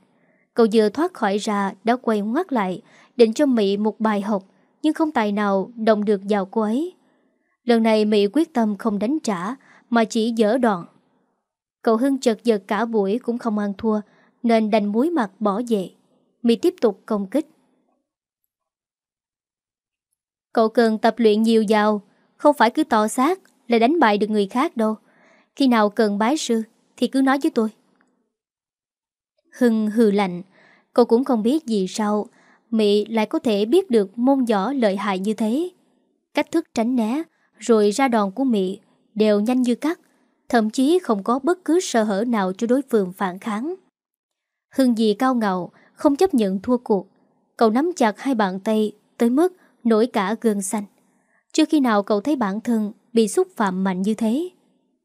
Cậu vừa thoát khỏi ra đã quay ngoắt lại, định cho Mỹ một bài học, nhưng không tài nào động được vào cô ấy. Lần này Mỹ quyết tâm không đánh trả, mà chỉ dở đòn. Cậu Hưng chật giật cả buổi cũng không ăn thua, nên đành muối mặt bỏ về. Mỹ tiếp tục công kích. Cậu cần tập luyện nhiều vào, không phải cứ to xác là đánh bại được người khác đâu. Khi nào cần bái sư thì cứ nói với tôi. Hưng hừ lạnh, cậu cũng không biết gì sao Mỹ lại có thể biết được môn võ lợi hại như thế. Cách thức tránh né, rồi ra đòn của Mỹ đều nhanh như cắt, thậm chí không có bất cứ sơ hở nào cho đối phương phản kháng. Hưng gì cao ngạo, không chấp nhận thua cuộc. Cậu nắm chặt hai bàn tay tới mức nổi cả gương xanh. Chưa khi nào cậu thấy bản thân bị xúc phạm mạnh như thế.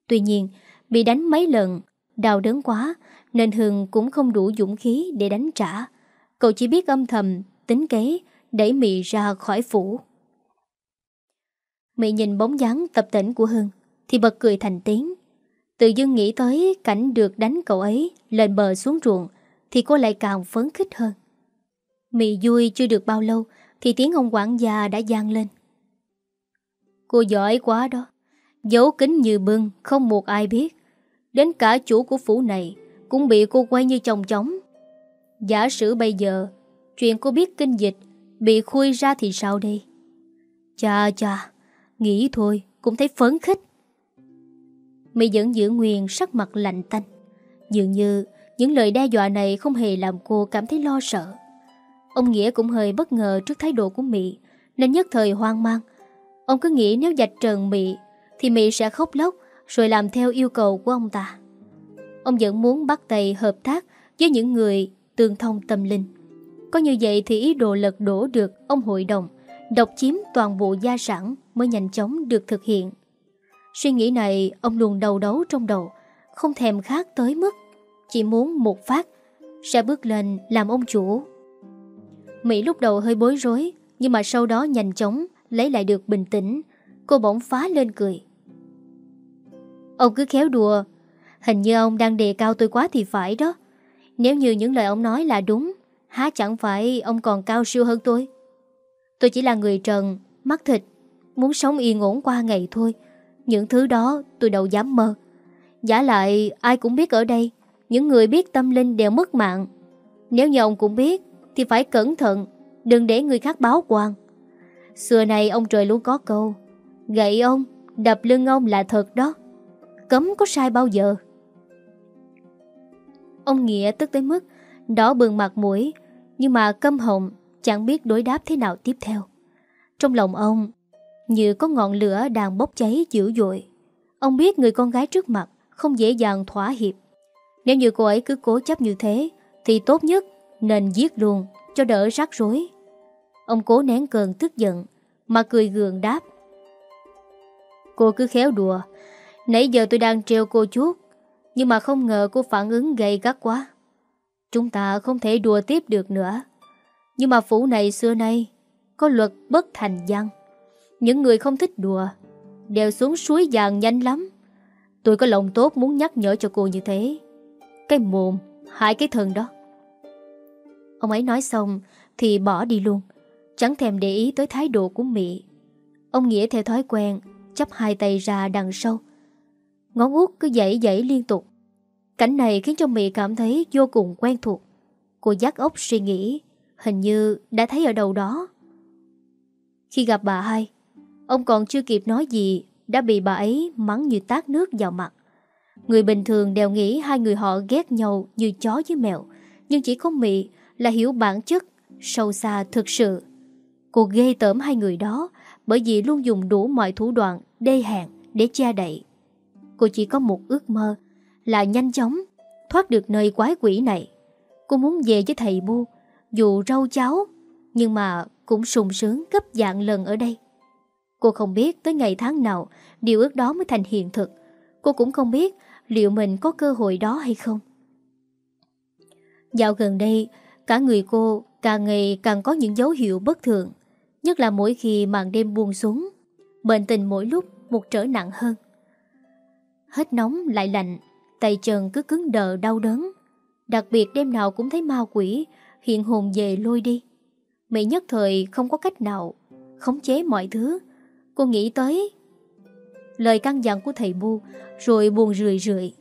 Tuy nhiên, bị đánh mấy lần, đau đớn quá, Nên Hưng cũng không đủ dũng khí để đánh trả. Cậu chỉ biết âm thầm Tính kế Đẩy Mị ra khỏi phủ. Mị nhìn bóng dáng tập tỉnh của Hưng Thì bật cười thành tiếng. Tự dưng nghĩ tới cảnh được đánh cậu ấy Lên bờ xuống ruộng Thì cô lại càng phấn khích hơn. Mị vui chưa được bao lâu Thì tiếng ông quản gia đã gian lên. Cô giỏi quá đó Giấu kính như bưng Không một ai biết. Đến cả chủ của phủ này Cũng bị cô quay như chồng chóng. Giả sử bây giờ, Chuyện cô biết kinh dịch Bị khui ra thì sao đây? Chà chà, Nghĩ thôi, cũng thấy phấn khích. Mỹ vẫn giữ nguyên sắc mặt lạnh tanh. Dường như những lời đe dọa này không hề làm cô cảm thấy lo sợ. Ông Nghĩa cũng hơi bất ngờ trước thái độ của Mỹ, Nên nhất thời hoang mang. Ông cứ nghĩ nếu dạch trần Mỹ, Thì Mỹ sẽ khóc lóc rồi làm theo yêu cầu của ông ta. Ông vẫn muốn bắt tay hợp tác Với những người tương thông tâm linh. Có như vậy thì ý đồ lật đổ được Ông hội đồng, Độc chiếm toàn bộ gia sản Mới nhanh chóng được thực hiện. Suy nghĩ này, ông luôn đầu đấu trong đầu, Không thèm khác tới mức Chỉ muốn một phát Sẽ bước lên làm ông chủ. Mỹ lúc đầu hơi bối rối, Nhưng mà sau đó nhanh chóng Lấy lại được bình tĩnh, Cô bỗng phá lên cười. Ông cứ khéo đùa. Hình như ông đang đề cao tôi quá thì phải đó. Nếu như những lời ông nói là đúng Há chẳng phải ông còn cao siêu hơn tôi. Tôi chỉ là người trần Mắt thịt Muốn sống yên ổn qua ngày thôi. Những thứ đó tôi đâu dám mơ. Giả lại ai cũng biết ở đây Những người biết tâm linh đều mất mạng. Nếu như ông cũng biết Thì phải cẩn thận Đừng để người khác báo quan. Xưa này ông trời luôn có câu Gậy ông, đập lưng ông là thật đó. Cấm có sai bao giờ? Ông Nghĩa tức tới mức Đỏ bừng mặt mũi, Nhưng mà câm hồng Chẳng biết đối đáp thế nào tiếp theo. Trong lòng ông, Như có ngọn lửa đang bốc cháy dữ dội. Ông biết người con gái trước mặt Không dễ dàng thỏa hiệp. Nếu như cô ấy cứ cố chấp như thế, Thì tốt nhất nên giết luôn Cho đỡ rắc rối. Ông cố nén cơn tức giận, Mà cười gượng đáp. Cô cứ khéo đùa Nãy giờ tôi đang treo cô chút Nhưng mà không ngờ cô phản ứng gay gắt quá. Chúng ta không thể đùa tiếp được nữa. Nhưng mà phủ này xưa nay Có luật bất thành văn. Những người không thích đùa Đều xuống suối vàng nhanh lắm. Tôi có lòng tốt muốn nhắc nhở cho cô như thế. Cái mồm, Hại cái thần đó. Ông ấy nói xong Thì bỏ đi luôn, Chẳng thèm để ý tới thái độ của Mỹ Ông Nghĩa theo thói quen, chắp hai tay ra đằng sau Ngón út cứ dãy dãy liên tục. Cảnh này khiến cho Mỹ cảm thấy vô cùng quen thuộc. Cô giác ốc suy nghĩ, Hình như đã thấy ở đâu đó. Khi gặp bà hai, Ông còn chưa kịp nói gì, Đã bị bà ấy mắng như tát nước vào mặt. Người bình thường đều nghĩ Hai người họ ghét nhau như chó với mèo, Nhưng chỉ có Mỹ là hiểu bản chất, Sâu xa thực sự. Cô ghê tởm hai người đó Bởi vì luôn dùng đủ mọi thủ đoạn Đê hẹn để che đậy. Cô chỉ có một ước mơ, Là nhanh chóng Thoát được nơi quái quỷ này. Cô muốn về với thầy Bu Dù rau cháo, Nhưng mà cũng sùng sướng gấp dạng lần ở đây. Cô không biết tới ngày tháng nào Điều ước đó mới thành hiện thực. Cô cũng không biết liệu mình có cơ hội đó hay không. Dạo gần đây, Cả người cô càng ngày càng có những dấu hiệu bất thường, Nhất là mỗi khi màn đêm buông xuống, Bệnh tình mỗi lúc một trở nặng hơn. Hết nóng, lại lạnh, Tay chân cứ cứng đờ, đau đớn. Đặc biệt đêm nào cũng thấy ma quỷ, Hiện hồn về lôi đi. Mỹ nhất thời không có cách nào Khống chế mọi thứ. Cô nghĩ tới Lời căn dặn của thầy Bu Rồi buồn rười rượi.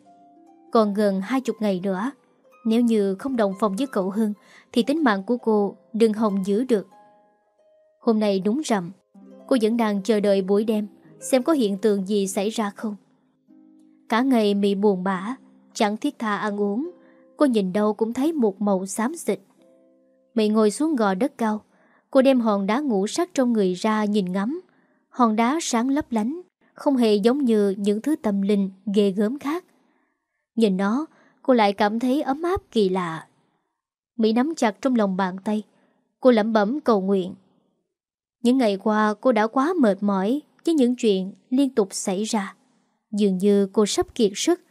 Còn gần hai chục ngày nữa, Nếu như không đồng phòng với cậu Hưng, Thì tính mạng của cô đừng hồng giữ được. Hôm nay đúng rằm, Cô vẫn đang chờ đợi buổi đêm, Xem có hiện tượng gì xảy ra không. Cả ngày mị buồn bã, Chẳng thiết tha ăn uống. Cô nhìn đâu cũng thấy một màu xám xịt. Mị ngồi xuống gò đất cao, Cô đem hòn đá ngũ sắc trong người ra nhìn ngắm. Hòn đá sáng lấp lánh, Không hề giống như những thứ tâm linh ghê gớm khác. Nhìn nó, Cô lại cảm thấy ấm áp kỳ lạ. Mỹ nắm chặt trong lòng bàn tay, Cô lẩm bẩm cầu nguyện. Những ngày qua, cô đã quá mệt mỏi với những chuyện liên tục xảy ra. Dường như cô sắp kiệt sức,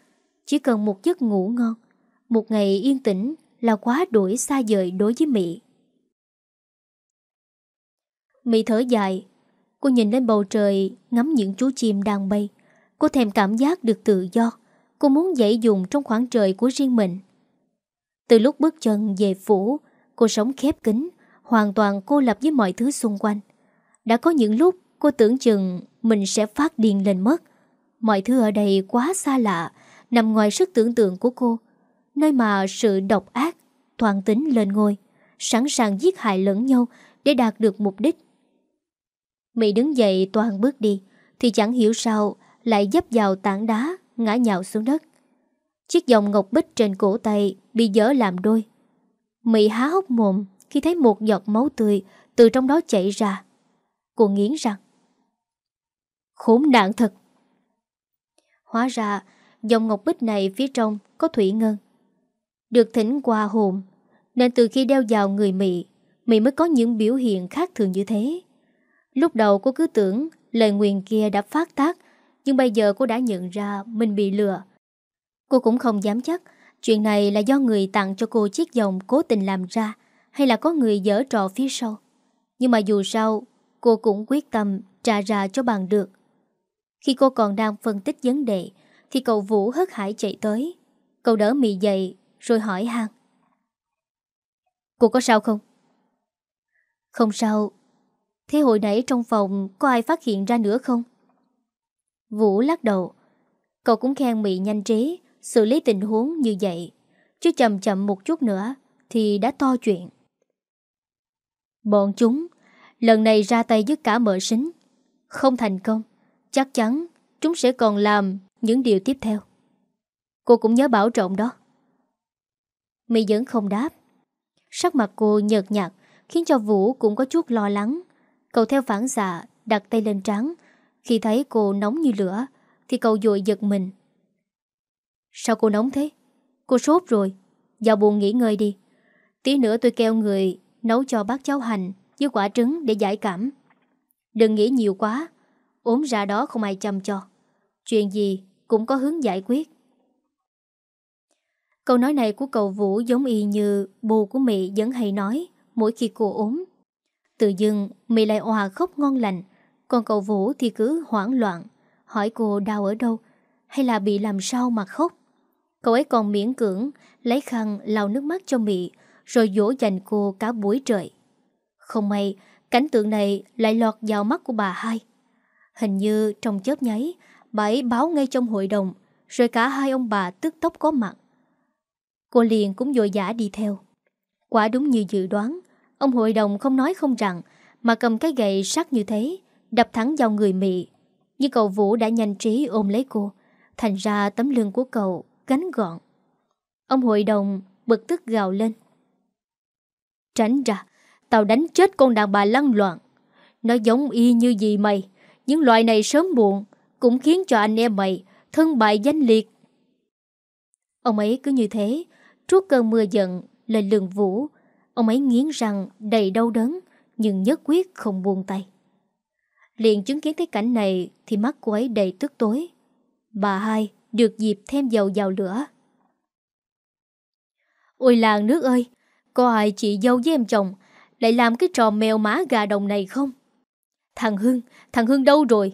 chỉ cần một giấc ngủ ngon, Một ngày yên tĩnh là quá đuổi xa vời đối với Mỹ. Mỹ thở dài, cô nhìn lên bầu trời ngắm những chú chim đang bay. Cô thèm cảm giác được tự do. Cô muốn dậy dùng trong khoảng trời của riêng mình. Từ lúc bước chân về phủ, cô sống khép kín, hoàn toàn cô lập với mọi thứ xung quanh. Đã có những lúc cô tưởng chừng mình sẽ phát điên lên mất. Mọi thứ ở đây quá xa lạ, nằm ngoài sức tưởng tượng của cô. Nơi mà sự độc ác, toàn tính lên ngôi, sẵn sàng giết hại lẫn nhau để đạt được mục đích. Mỹ đứng dậy toàn bước đi, thì chẳng hiểu sao lại dấp vào tảng đá, ngã nhào xuống đất. Chiếc vòng ngọc bích trên cổ tay bị dở làm đôi. Mỹ há hốc mồm khi thấy một giọt máu tươi từ trong đó chảy ra. Cô nghiến răng. Khốn nạn thật. Hóa ra, dòng ngọc bích này phía trong có thủy ngân. Được thỉnh qua hồn, nên từ khi đeo vào người Mỹ, Mỹ mới có những biểu hiện khác thường như thế. Lúc đầu cô cứ tưởng lời nguyền kia đã phát tác, nhưng bây giờ cô đã nhận ra mình bị lừa. Cô cũng không dám chắc chuyện này là do người tặng cho cô chiếc vòng cố tình làm ra hay là có người dở trò phía sau. Nhưng mà dù sao, cô cũng quyết tâm trả ra cho bằng được. Khi cô còn đang phân tích vấn đề, thì cậu Vũ hớt hải chạy tới. Cậu đỡ mị dậy rồi hỏi han Cô có sao không? Không sao. Thế hồi nãy trong phòng có ai phát hiện ra nữa không? Vũ lắc đầu. Cậu cũng khen Mị nhanh trí xử lý tình huống như vậy. Chứ chậm chậm một chút nữa thì đã to chuyện. Bọn chúng lần này ra tay với cả mợ sính. Không thành công, chắc chắn chúng sẽ còn làm những điều tiếp theo. Cô cũng nhớ bảo trọng đó. mỹ vẫn không đáp. Sắc mặt cô nhợt nhạt, khiến cho Vũ cũng có chút lo lắng. Cậu theo phản xạ, đặt tay lên trắng. Khi thấy cô nóng như lửa, thì cậu dội giật mình. Sao cô nóng thế? Cô sốt rồi. Vào buồn nghỉ ngơi đi. Tí nữa tôi kêu người nấu cho bác cháu hành với quả trứng để giải cảm. Đừng nghĩ nhiều quá ốm ra đó không ai chăm cho. Chuyện gì cũng có hướng giải quyết. Câu nói này của cậu Vũ giống y như bồ của Mỹ vẫn hay nói mỗi khi cô ốm. Tự dưng Mỹ lại òa khóc ngon lành, còn cậu Vũ thì cứ hoảng loạn, hỏi cô đau ở đâu, hay là bị làm sao mà khóc. Cậu ấy còn miễn cưỡng lấy khăn lau nước mắt cho Mỹ, rồi dỗ dành cô cả buổi trời. Không may, cảnh tượng này lại lọt vào mắt của bà hai. Hình như trong chớp nháy, bà ấy báo ngay trong hội đồng, rồi cả hai ông bà tức tốc có mặt. Cô liền cũng dội dã đi theo. Quả đúng như dự đoán, ông hội đồng không nói không rằng, mà cầm cái gậy sắc như thế, đập thẳng vào người mị. Nhưng cậu Vũ đã nhanh trí ôm lấy cô, thành ra tấm lưng của cậu gánh gọn. Ông hội đồng bực tức gào lên. Tránh ra, tao đánh chết con đàn bà lăng loạn. Nó giống y như gì mày, những loại này sớm muộn cũng khiến cho anh em mày thân bại danh liệt. Ông ấy cứ như thế, trút cơn mưa giận lên lường vũ. Ông ấy nghiến răng đầy đau đớn, nhưng nhất quyết không buông tay. Liền chứng kiến thấy cảnh này thì mắt cô ấy đầy tức tối. Bà hai được dịp thêm dầu vào lửa. Ôi làng nước ơi, có ai chị dâu với em chồng lại làm cái trò mèo má gà đồng này không? Thằng Hưng, thằng Hưng đâu rồi?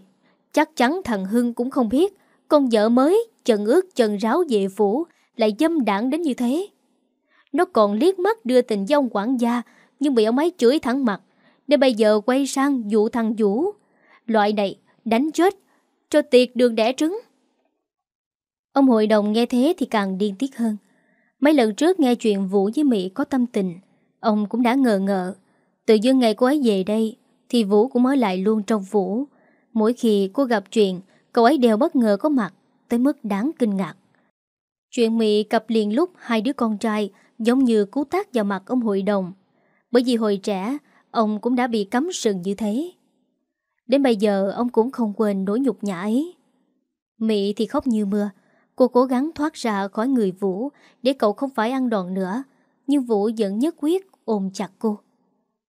Chắc chắn thằng Hưng cũng không biết con vợ mới chân ướt chân ráo về phủ lại dâm đảng đến như thế. Nó còn liếc mắt đưa tình với ông quản gia nhưng bị ông ấy chửi thẳng mặt nên bây giờ quay sang dụ thằng Vũ. Loại này đánh chết cho tiệt đường đẻ trứng. Ông hội đồng nghe thế thì càng điên tiết hơn. Mấy lần trước nghe chuyện Vũ với Mỹ có tâm tình, ông cũng đã ngờ ngợ. Tự dưng ngày cô ấy về đây, thì Vũ cũng mới lại luôn trong Vũ. Mỗi khi cô gặp chuyện, cậu ấy đều bất ngờ có mặt, tới mức đáng kinh ngạc. Chuyện Mỹ cập liền lúc hai đứa con trai giống như cú tác vào mặt ông hội đồng. Bởi vì hồi trẻ, ông cũng đã bị cấm sừng như thế. Đến bây giờ ông cũng không quên nỗi nhục nhã ấy. Mỹ thì khóc như mưa, Cô cố gắng thoát ra khỏi người Vũ để cậu không phải ăn đòn nữa. Nhưng Vũ vẫn nhất quyết ôm chặt cô.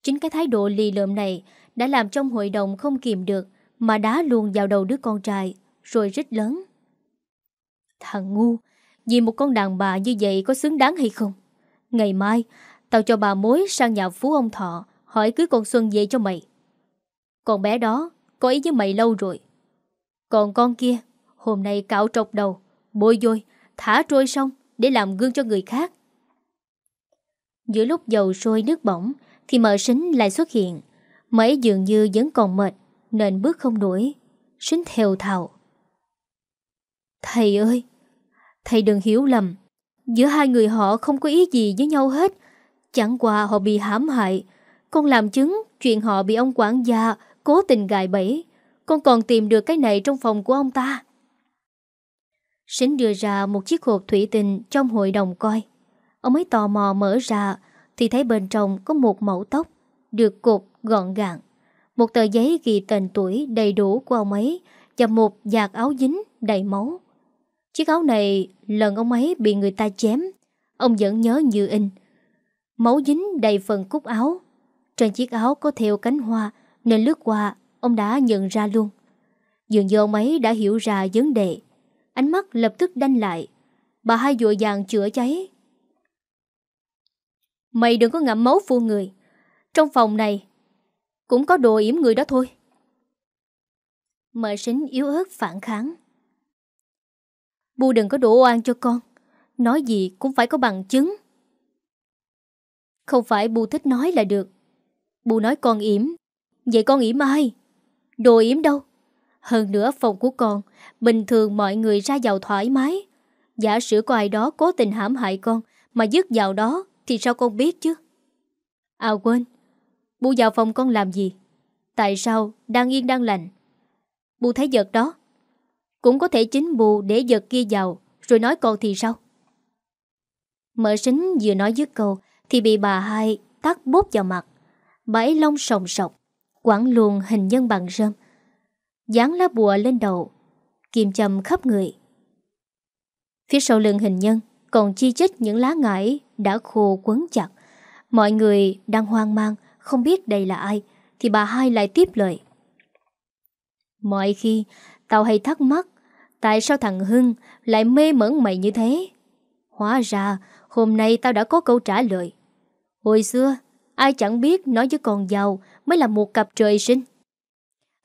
Chính cái thái độ lì lợm này đã làm trong hội đồng không kìm được mà đá luôn vào đầu đứa con trai rồi rít lớn. Thằng ngu, Vì một con đàn bà như vậy có xứng đáng hay không? Ngày mai Tao cho bà mối sang nhà phú ông thọ Hỏi cưới con Xuân về cho mày. Con bé đó Có ý với mày lâu rồi. Còn con kia Hôm nay cạo trọc đầu Bôi vôi Thả trôi xong Để làm gương cho người khác. Giữa lúc dầu sôi nước bỏng Thì mợ sính lại xuất hiện. Mấy dường như vẫn còn mệt, Nên bước không đuổi. Xính theo thào. Thầy ơi, Thầy đừng hiểu lầm. Giữa hai người họ không có ý gì với nhau hết. Chẳng qua họ bị hãm hại. Con làm chứng, chuyện họ bị ông quản gia Cố tình gài bẫy. Con còn tìm được cái này trong phòng của ông ta. Sính đưa ra một chiếc hộp thủy tinh Trong hội đồng coi. Ông ấy tò mò mở ra, Thì thấy bên trong có một mẫu tóc, Được cột gọn gàng. Một tờ giấy ghi tên tuổi đầy đủ của ông ấy Và một giạc áo dính đầy máu. Chiếc áo này lần ông ấy bị người ta chém, Ông vẫn nhớ như in. Máu dính đầy phần cúc áo. Trên chiếc áo có theo cánh hoa Nên lướt qua Ông đã nhận ra luôn. Dường như ông ấy đã hiểu ra vấn đề. Ánh mắt lập tức đanh lại. Bà hai vội vàng chữa cháy. Mày đừng có ngậm máu, phu người. Trong phòng này cũng có đồ yểm người đó thôi. Mợ sính yếu ớt phản kháng. Bu đừng có đổ oan cho con. Nói gì cũng phải có bằng chứng. Không phải Bu thích nói là được. Bu nói con yểm. Vậy con yểm ai? Đồ yểm đâu? Hơn nữa phòng của con, Bình thường mọi người ra vào thoải mái. Giả sử có ai đó cố tình hãm hại con Mà dứt vào đó Thì sao con biết chứ? À quên Bu vào phòng con làm gì? Tại sao đang yên đang lành? Bu thấy giật đó. Cũng có thể chính bù để giật kia vào, Rồi nói con thì sao? Mở sính vừa nói dứt câu, Thì bị bà hai tắt bốp vào mặt. Bà ấy lông sòng sọc, Quảng luồn hình nhân bằng rơm. Dán lá bùa lên đầu Kim châm khắp người. Phía sau lưng hình nhân Còn chi chích những lá ngải Đã khô quấn chặt. Mọi người đang hoang mang không biết đây là ai, Thì bà hai lại tiếp lời. Mọi khi, Tao hay thắc mắc, Tại sao thằng Hưng lại mê mẩn mày như thế? Hóa ra, Hôm nay tao đã có câu trả lời. Hồi xưa, Ai chẳng biết nói với con giàu Mới là một cặp trời sinh.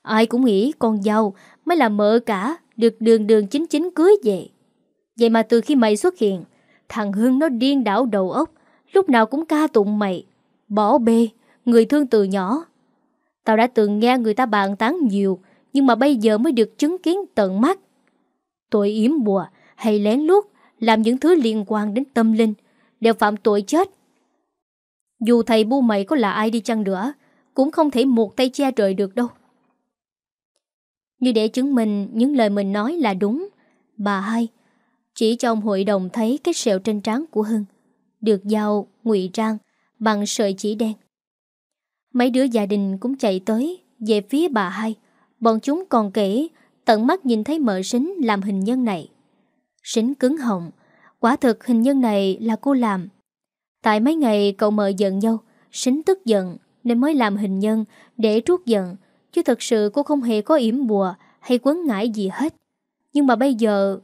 Ai cũng nghĩ con giàu Mới là mợ cả Được đường đường chính chính cưới về. Vậy mà từ khi mày xuất hiện, Thằng Hưng nó điên đảo đầu óc, Lúc nào cũng ca tụng mày, Bỏ bê Người thương từ nhỏ Tao đã từng nghe người ta bàn tán nhiều Nhưng mà bây giờ mới được chứng kiến tận mắt Tội yếm bùa hay lén lút làm những thứ liên quan đến tâm linh đều phạm tội chết. Dù thầy bu mày có là ai đi chăng nữa cũng không thể một tay che trời được đâu. Như để chứng minh những lời mình nói là đúng, bà hai chỉ trong hội đồng thấy cái sẹo trên trán của Hưng được giao ngụy trang bằng sợi chỉ đen. Mấy đứa gia đình cũng chạy tới về phía bà hai. Bọn chúng còn kể tận mắt nhìn thấy mợ sính làm hình nhân này. Sính cứng họng, quả thực hình nhân này là cô làm. Tại mấy ngày cậu mợ giận nhau, sính tức giận nên mới làm hình nhân để trút giận, chứ thật sự cô không hề có yểm bùa hay quấn ngải gì hết. Nhưng mà bây giờ,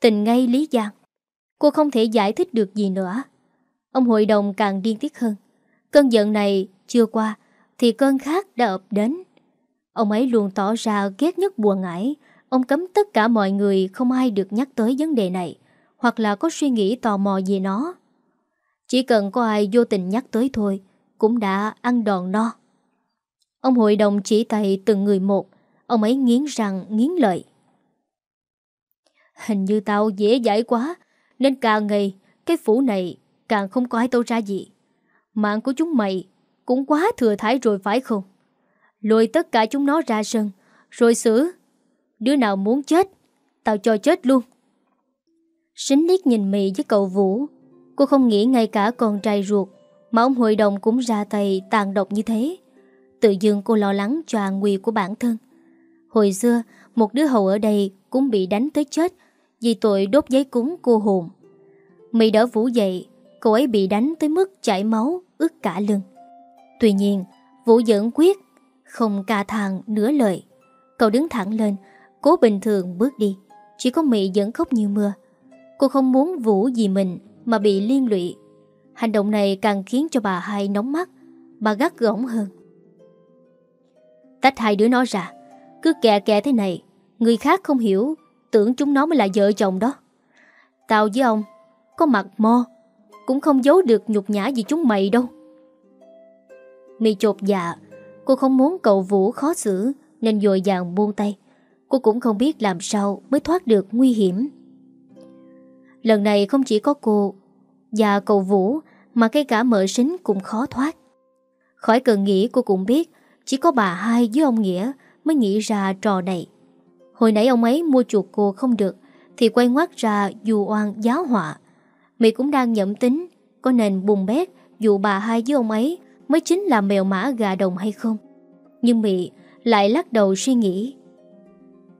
tình ngay lý giang, cô không thể giải thích được gì nữa. Ông hội đồng càng điên tiết hơn. Cơn giận này chưa qua, thì cơn khác đã ập đến. Ông ấy luôn tỏ ra ghét nhất buồn ngải. Ông cấm tất cả mọi người không ai được nhắc tới vấn đề này Hoặc là có suy nghĩ tò mò về nó. Chỉ cần có ai vô tình nhắc tới thôi Cũng đã ăn đòn no. Ông hội đồng chỉ tay từng người một Ông ấy nghiến răng nghiến lợi. Hình như tao dễ dãi quá Nên càng ngày Cái phủ này càng không có ai tao ra gì. Mạng của chúng mày cũng quá thừa thái rồi phải không? Lôi tất cả chúng nó ra sân. Rồi xử. Đứa nào muốn chết, Tao cho chết luôn. Sính liếc nhìn mị với cậu Vũ. Cô không nghĩ ngay cả con trai ruột Mà ông hội đồng cũng ra tay tàn độc như thế. Tự dưng cô lo lắng cho an nguy của bản thân. Hồi xưa, Một đứa hầu ở đây cũng bị đánh tới chết Vì tội đốt giấy cúng cô hồn. Mị đỡ Vũ dậy Cô ấy bị đánh tới mức chảy máu Ướt cả lưng. Tuy nhiên Vũ dẫn quyết không ca thang nửa lời Cậu đứng thẳng lên Cố bình thường bước đi Chỉ có Mỹ vẫn khóc như mưa Cô không muốn Vũ vì mình mà bị liên lụy. Hành động này càng khiến cho bà hai nóng mắt, bà gắt gỏng hơn. Tách hai đứa nó ra, cứ kè kè thế này, người khác không hiểu, tưởng chúng nó mới là vợ chồng đó. Tao với ông, có mặt mo, cũng không giấu được nhục nhã gì chúng mày đâu. Mì chột dạ, cô không muốn cậu Vũ khó xử nên dội dàng buông tay. Cô cũng không biết làm sao mới thoát được nguy hiểm. Lần này không chỉ có cô và cậu Vũ mà cái cả mợ sính cũng khó thoát. Khỏi cần nghĩ cô cũng biết chỉ có bà hai với ông Nghĩa mới nghĩ ra trò này. Hồi nãy ông ấy mua chuột cô không được thì quay ngoắt ra dù oan giáo họa. Mỹ cũng đang nhậm tính có nên bùng bét dù bà hai với ông ấy mới chính là mèo mã gà đồng hay không. Nhưng Mỹ lại lắc đầu suy nghĩ.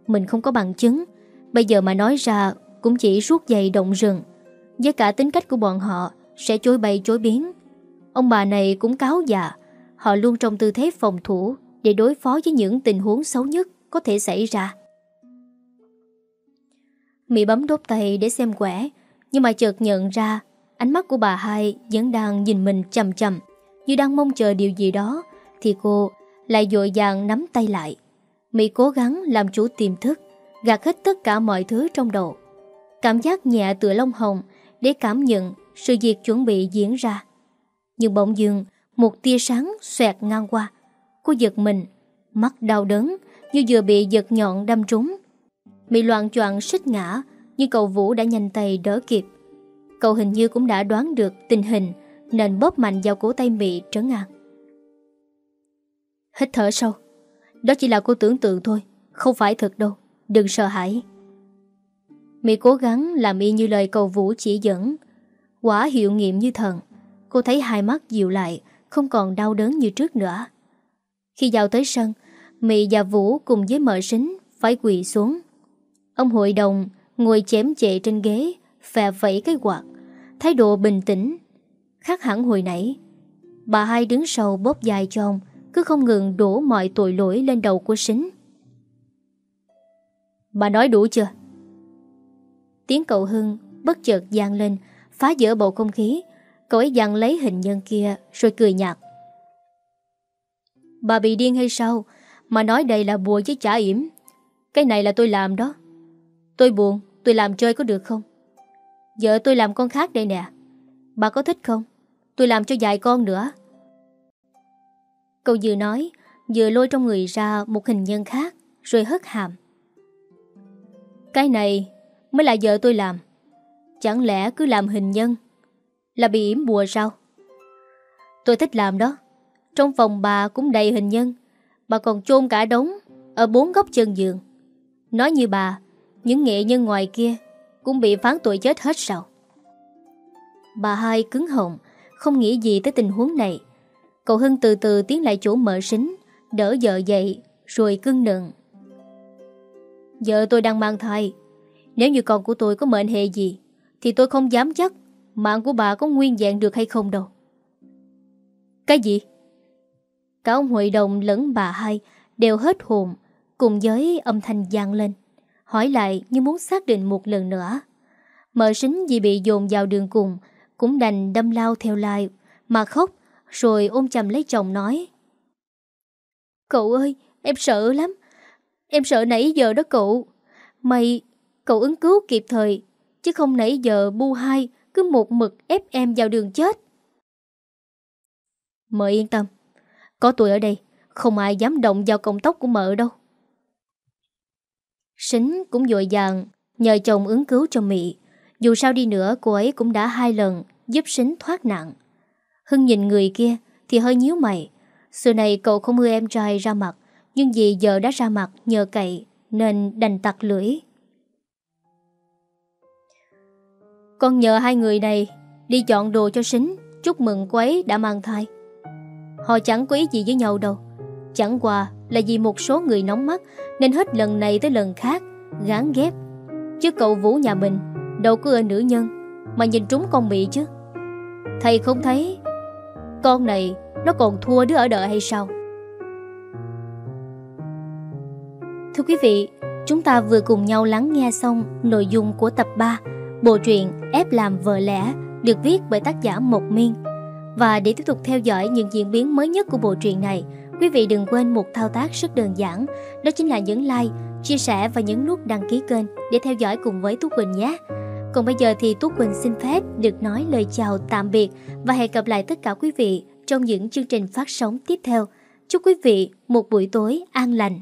Mình không có bằng chứng, bây giờ mà nói ra cũng chỉ rút dày động rừng. Với cả tính cách của bọn họ sẽ chối bay chối biến. Ông bà này cũng cáo già, họ luôn trong tư thế phòng thủ để đối phó với những tình huống xấu nhất có thể xảy ra. Mỹ bấm đốt tay để xem quẻ, nhưng mà chợt nhận ra ánh mắt của bà hai vẫn đang nhìn mình chầm chầm, như đang mong chờ điều gì đó, thì cô lại dội dàng nắm tay lại. Mỹ cố gắng làm chủ tiềm thức, gạt hết tất cả mọi thứ trong đầu. Cảm giác nhẹ tựa lông hồng để cảm nhận sự việc chuẩn bị diễn ra. Nhưng bỗng dưng, một tia sáng xoẹt ngang qua. Cô giật mình, mắt đau đớn như vừa bị giật nhọn đâm trúng. Mỹ loạn choạng xích ngã, nhưng cậu Vũ đã nhanh tay đỡ kịp. Cậu hình như cũng đã đoán được tình hình nên bóp mạnh vào cổ tay Mỹ trấn an. Hít thở sâu. Đó chỉ là cô tưởng tượng thôi, không phải thật đâu. Đừng sợ hãi. Mỹ cố gắng làm y như lời cầu Vũ chỉ dẫn. Quả hiệu nghiệm như thần. Cô thấy hai mắt dịu lại, không còn đau đớn như trước nữa. Khi vào tới sân, Mỹ và Vũ cùng với mợ sính phải quỳ xuống. Ông hội đồng ngồi chém chệ trên ghế, phè vẫy cái quạt, thái độ bình tĩnh, khác hẳn hồi nãy. Bà hai đứng sau bóp dài cho ông, cứ không ngừng đổ mọi tội lỗi lên đầu của sính. Bà nói đủ chưa? Tiếng cậu Hưng bất chợt gian lên, phá vỡ bầu không khí. Cậu ấy dặn lấy hình nhân kia rồi cười nhạt. Bà bị điên hay sao mà nói đây là bùa với trả yểm. Cái này là tôi làm đó. Tôi buồn, tôi làm chơi có được không? Vợ tôi làm con khác đây nè. Bà có thích không? Tôi làm cho dài con nữa. Cậu vừa nói, vừa lôi trong người ra một hình nhân khác, rồi hất hàm. Cái này mới là vợ tôi làm. Chẳng lẽ cứ làm hình nhân là bị yểm bùa sao? Tôi thích làm đó. Trong phòng bà cũng đầy hình nhân. Bà còn chôn cả đống ở bốn góc chân giường. Nói như bà, những nghệ nhân ngoài kia cũng bị phán tội chết hết sao? Bà hai cứng họng, không nghĩ gì tới tình huống này. Cậu Hưng từ từ tiến lại chỗ mở sính, đỡ vợ dậy, rồi cưng nựng. Vợ tôi đang mang thai. Nếu như con của tôi có mệnh hệ gì, thì tôi không dám chắc mạng của bà có nguyên dạng được hay không đâu. Cái gì? Cả ông hội đồng lẫn bà hai đều hết hồn, cùng với âm thanh gian lên. Hỏi lại như muốn xác định một lần nữa. mở sính vì bị dồn vào đường cùng, cũng đành đâm lao theo lại, mà khóc, rồi ôm chầm lấy chồng nói. Cậu ơi, em sợ lắm. Em sợ nãy giờ đó cậu. Mày, cậu ứng cứu kịp thời, chứ không nãy giờ bu hai cứ một mực ép em vào đường chết. Mợ yên tâm, có tôi ở đây, không ai dám động vào cọng tóc của mợ đâu. Sính cũng dội dàng nhờ chồng ứng cứu cho Mị. Dù sao đi nữa cô ấy cũng đã hai lần giúp Sính thoát nạn. Hưng nhìn người kia thì hơi nhíu mày. Xưa này cậu không ưa em trai ra mặt, nhưng vì giờ đã ra mặt nhờ cậy nên đành tặc lưỡi. Con nhờ hai người này đi chọn đồ cho Sính, chúc mừng cô ấy đã mang thai. Họ chẳng có ý gì với nhau đâu. Chẳng qua là vì một số người nóng mắt nên hết lần này tới lần khác gán ghép. Chứ cậu Vũ nhà mình đâu có ưa nữ nhân mà nhìn trúng con Mỹ chứ. Thầy không thấy con này nó còn thua đứa ở đợi hay sao? Thưa quý vị, chúng ta vừa cùng nhau lắng nghe xong nội dung của tập 3 Bộ truyện Ép làm vợ lẽ được viết bởi tác giả Mộc Miên. Và để tiếp tục theo dõi những diễn biến mới nhất của bộ truyện này, quý vị đừng quên một thao tác rất đơn giản, đó chính là nhấn like, chia sẻ và nhấn nút đăng ký kênh để theo dõi cùng với Tú Quỳnh nhé. Còn bây giờ thì Tú Quỳnh xin phép được nói lời chào tạm biệt và hẹn gặp lại tất cả quý vị trong những chương trình phát sóng tiếp theo. Chúc quý vị một buổi tối an lành.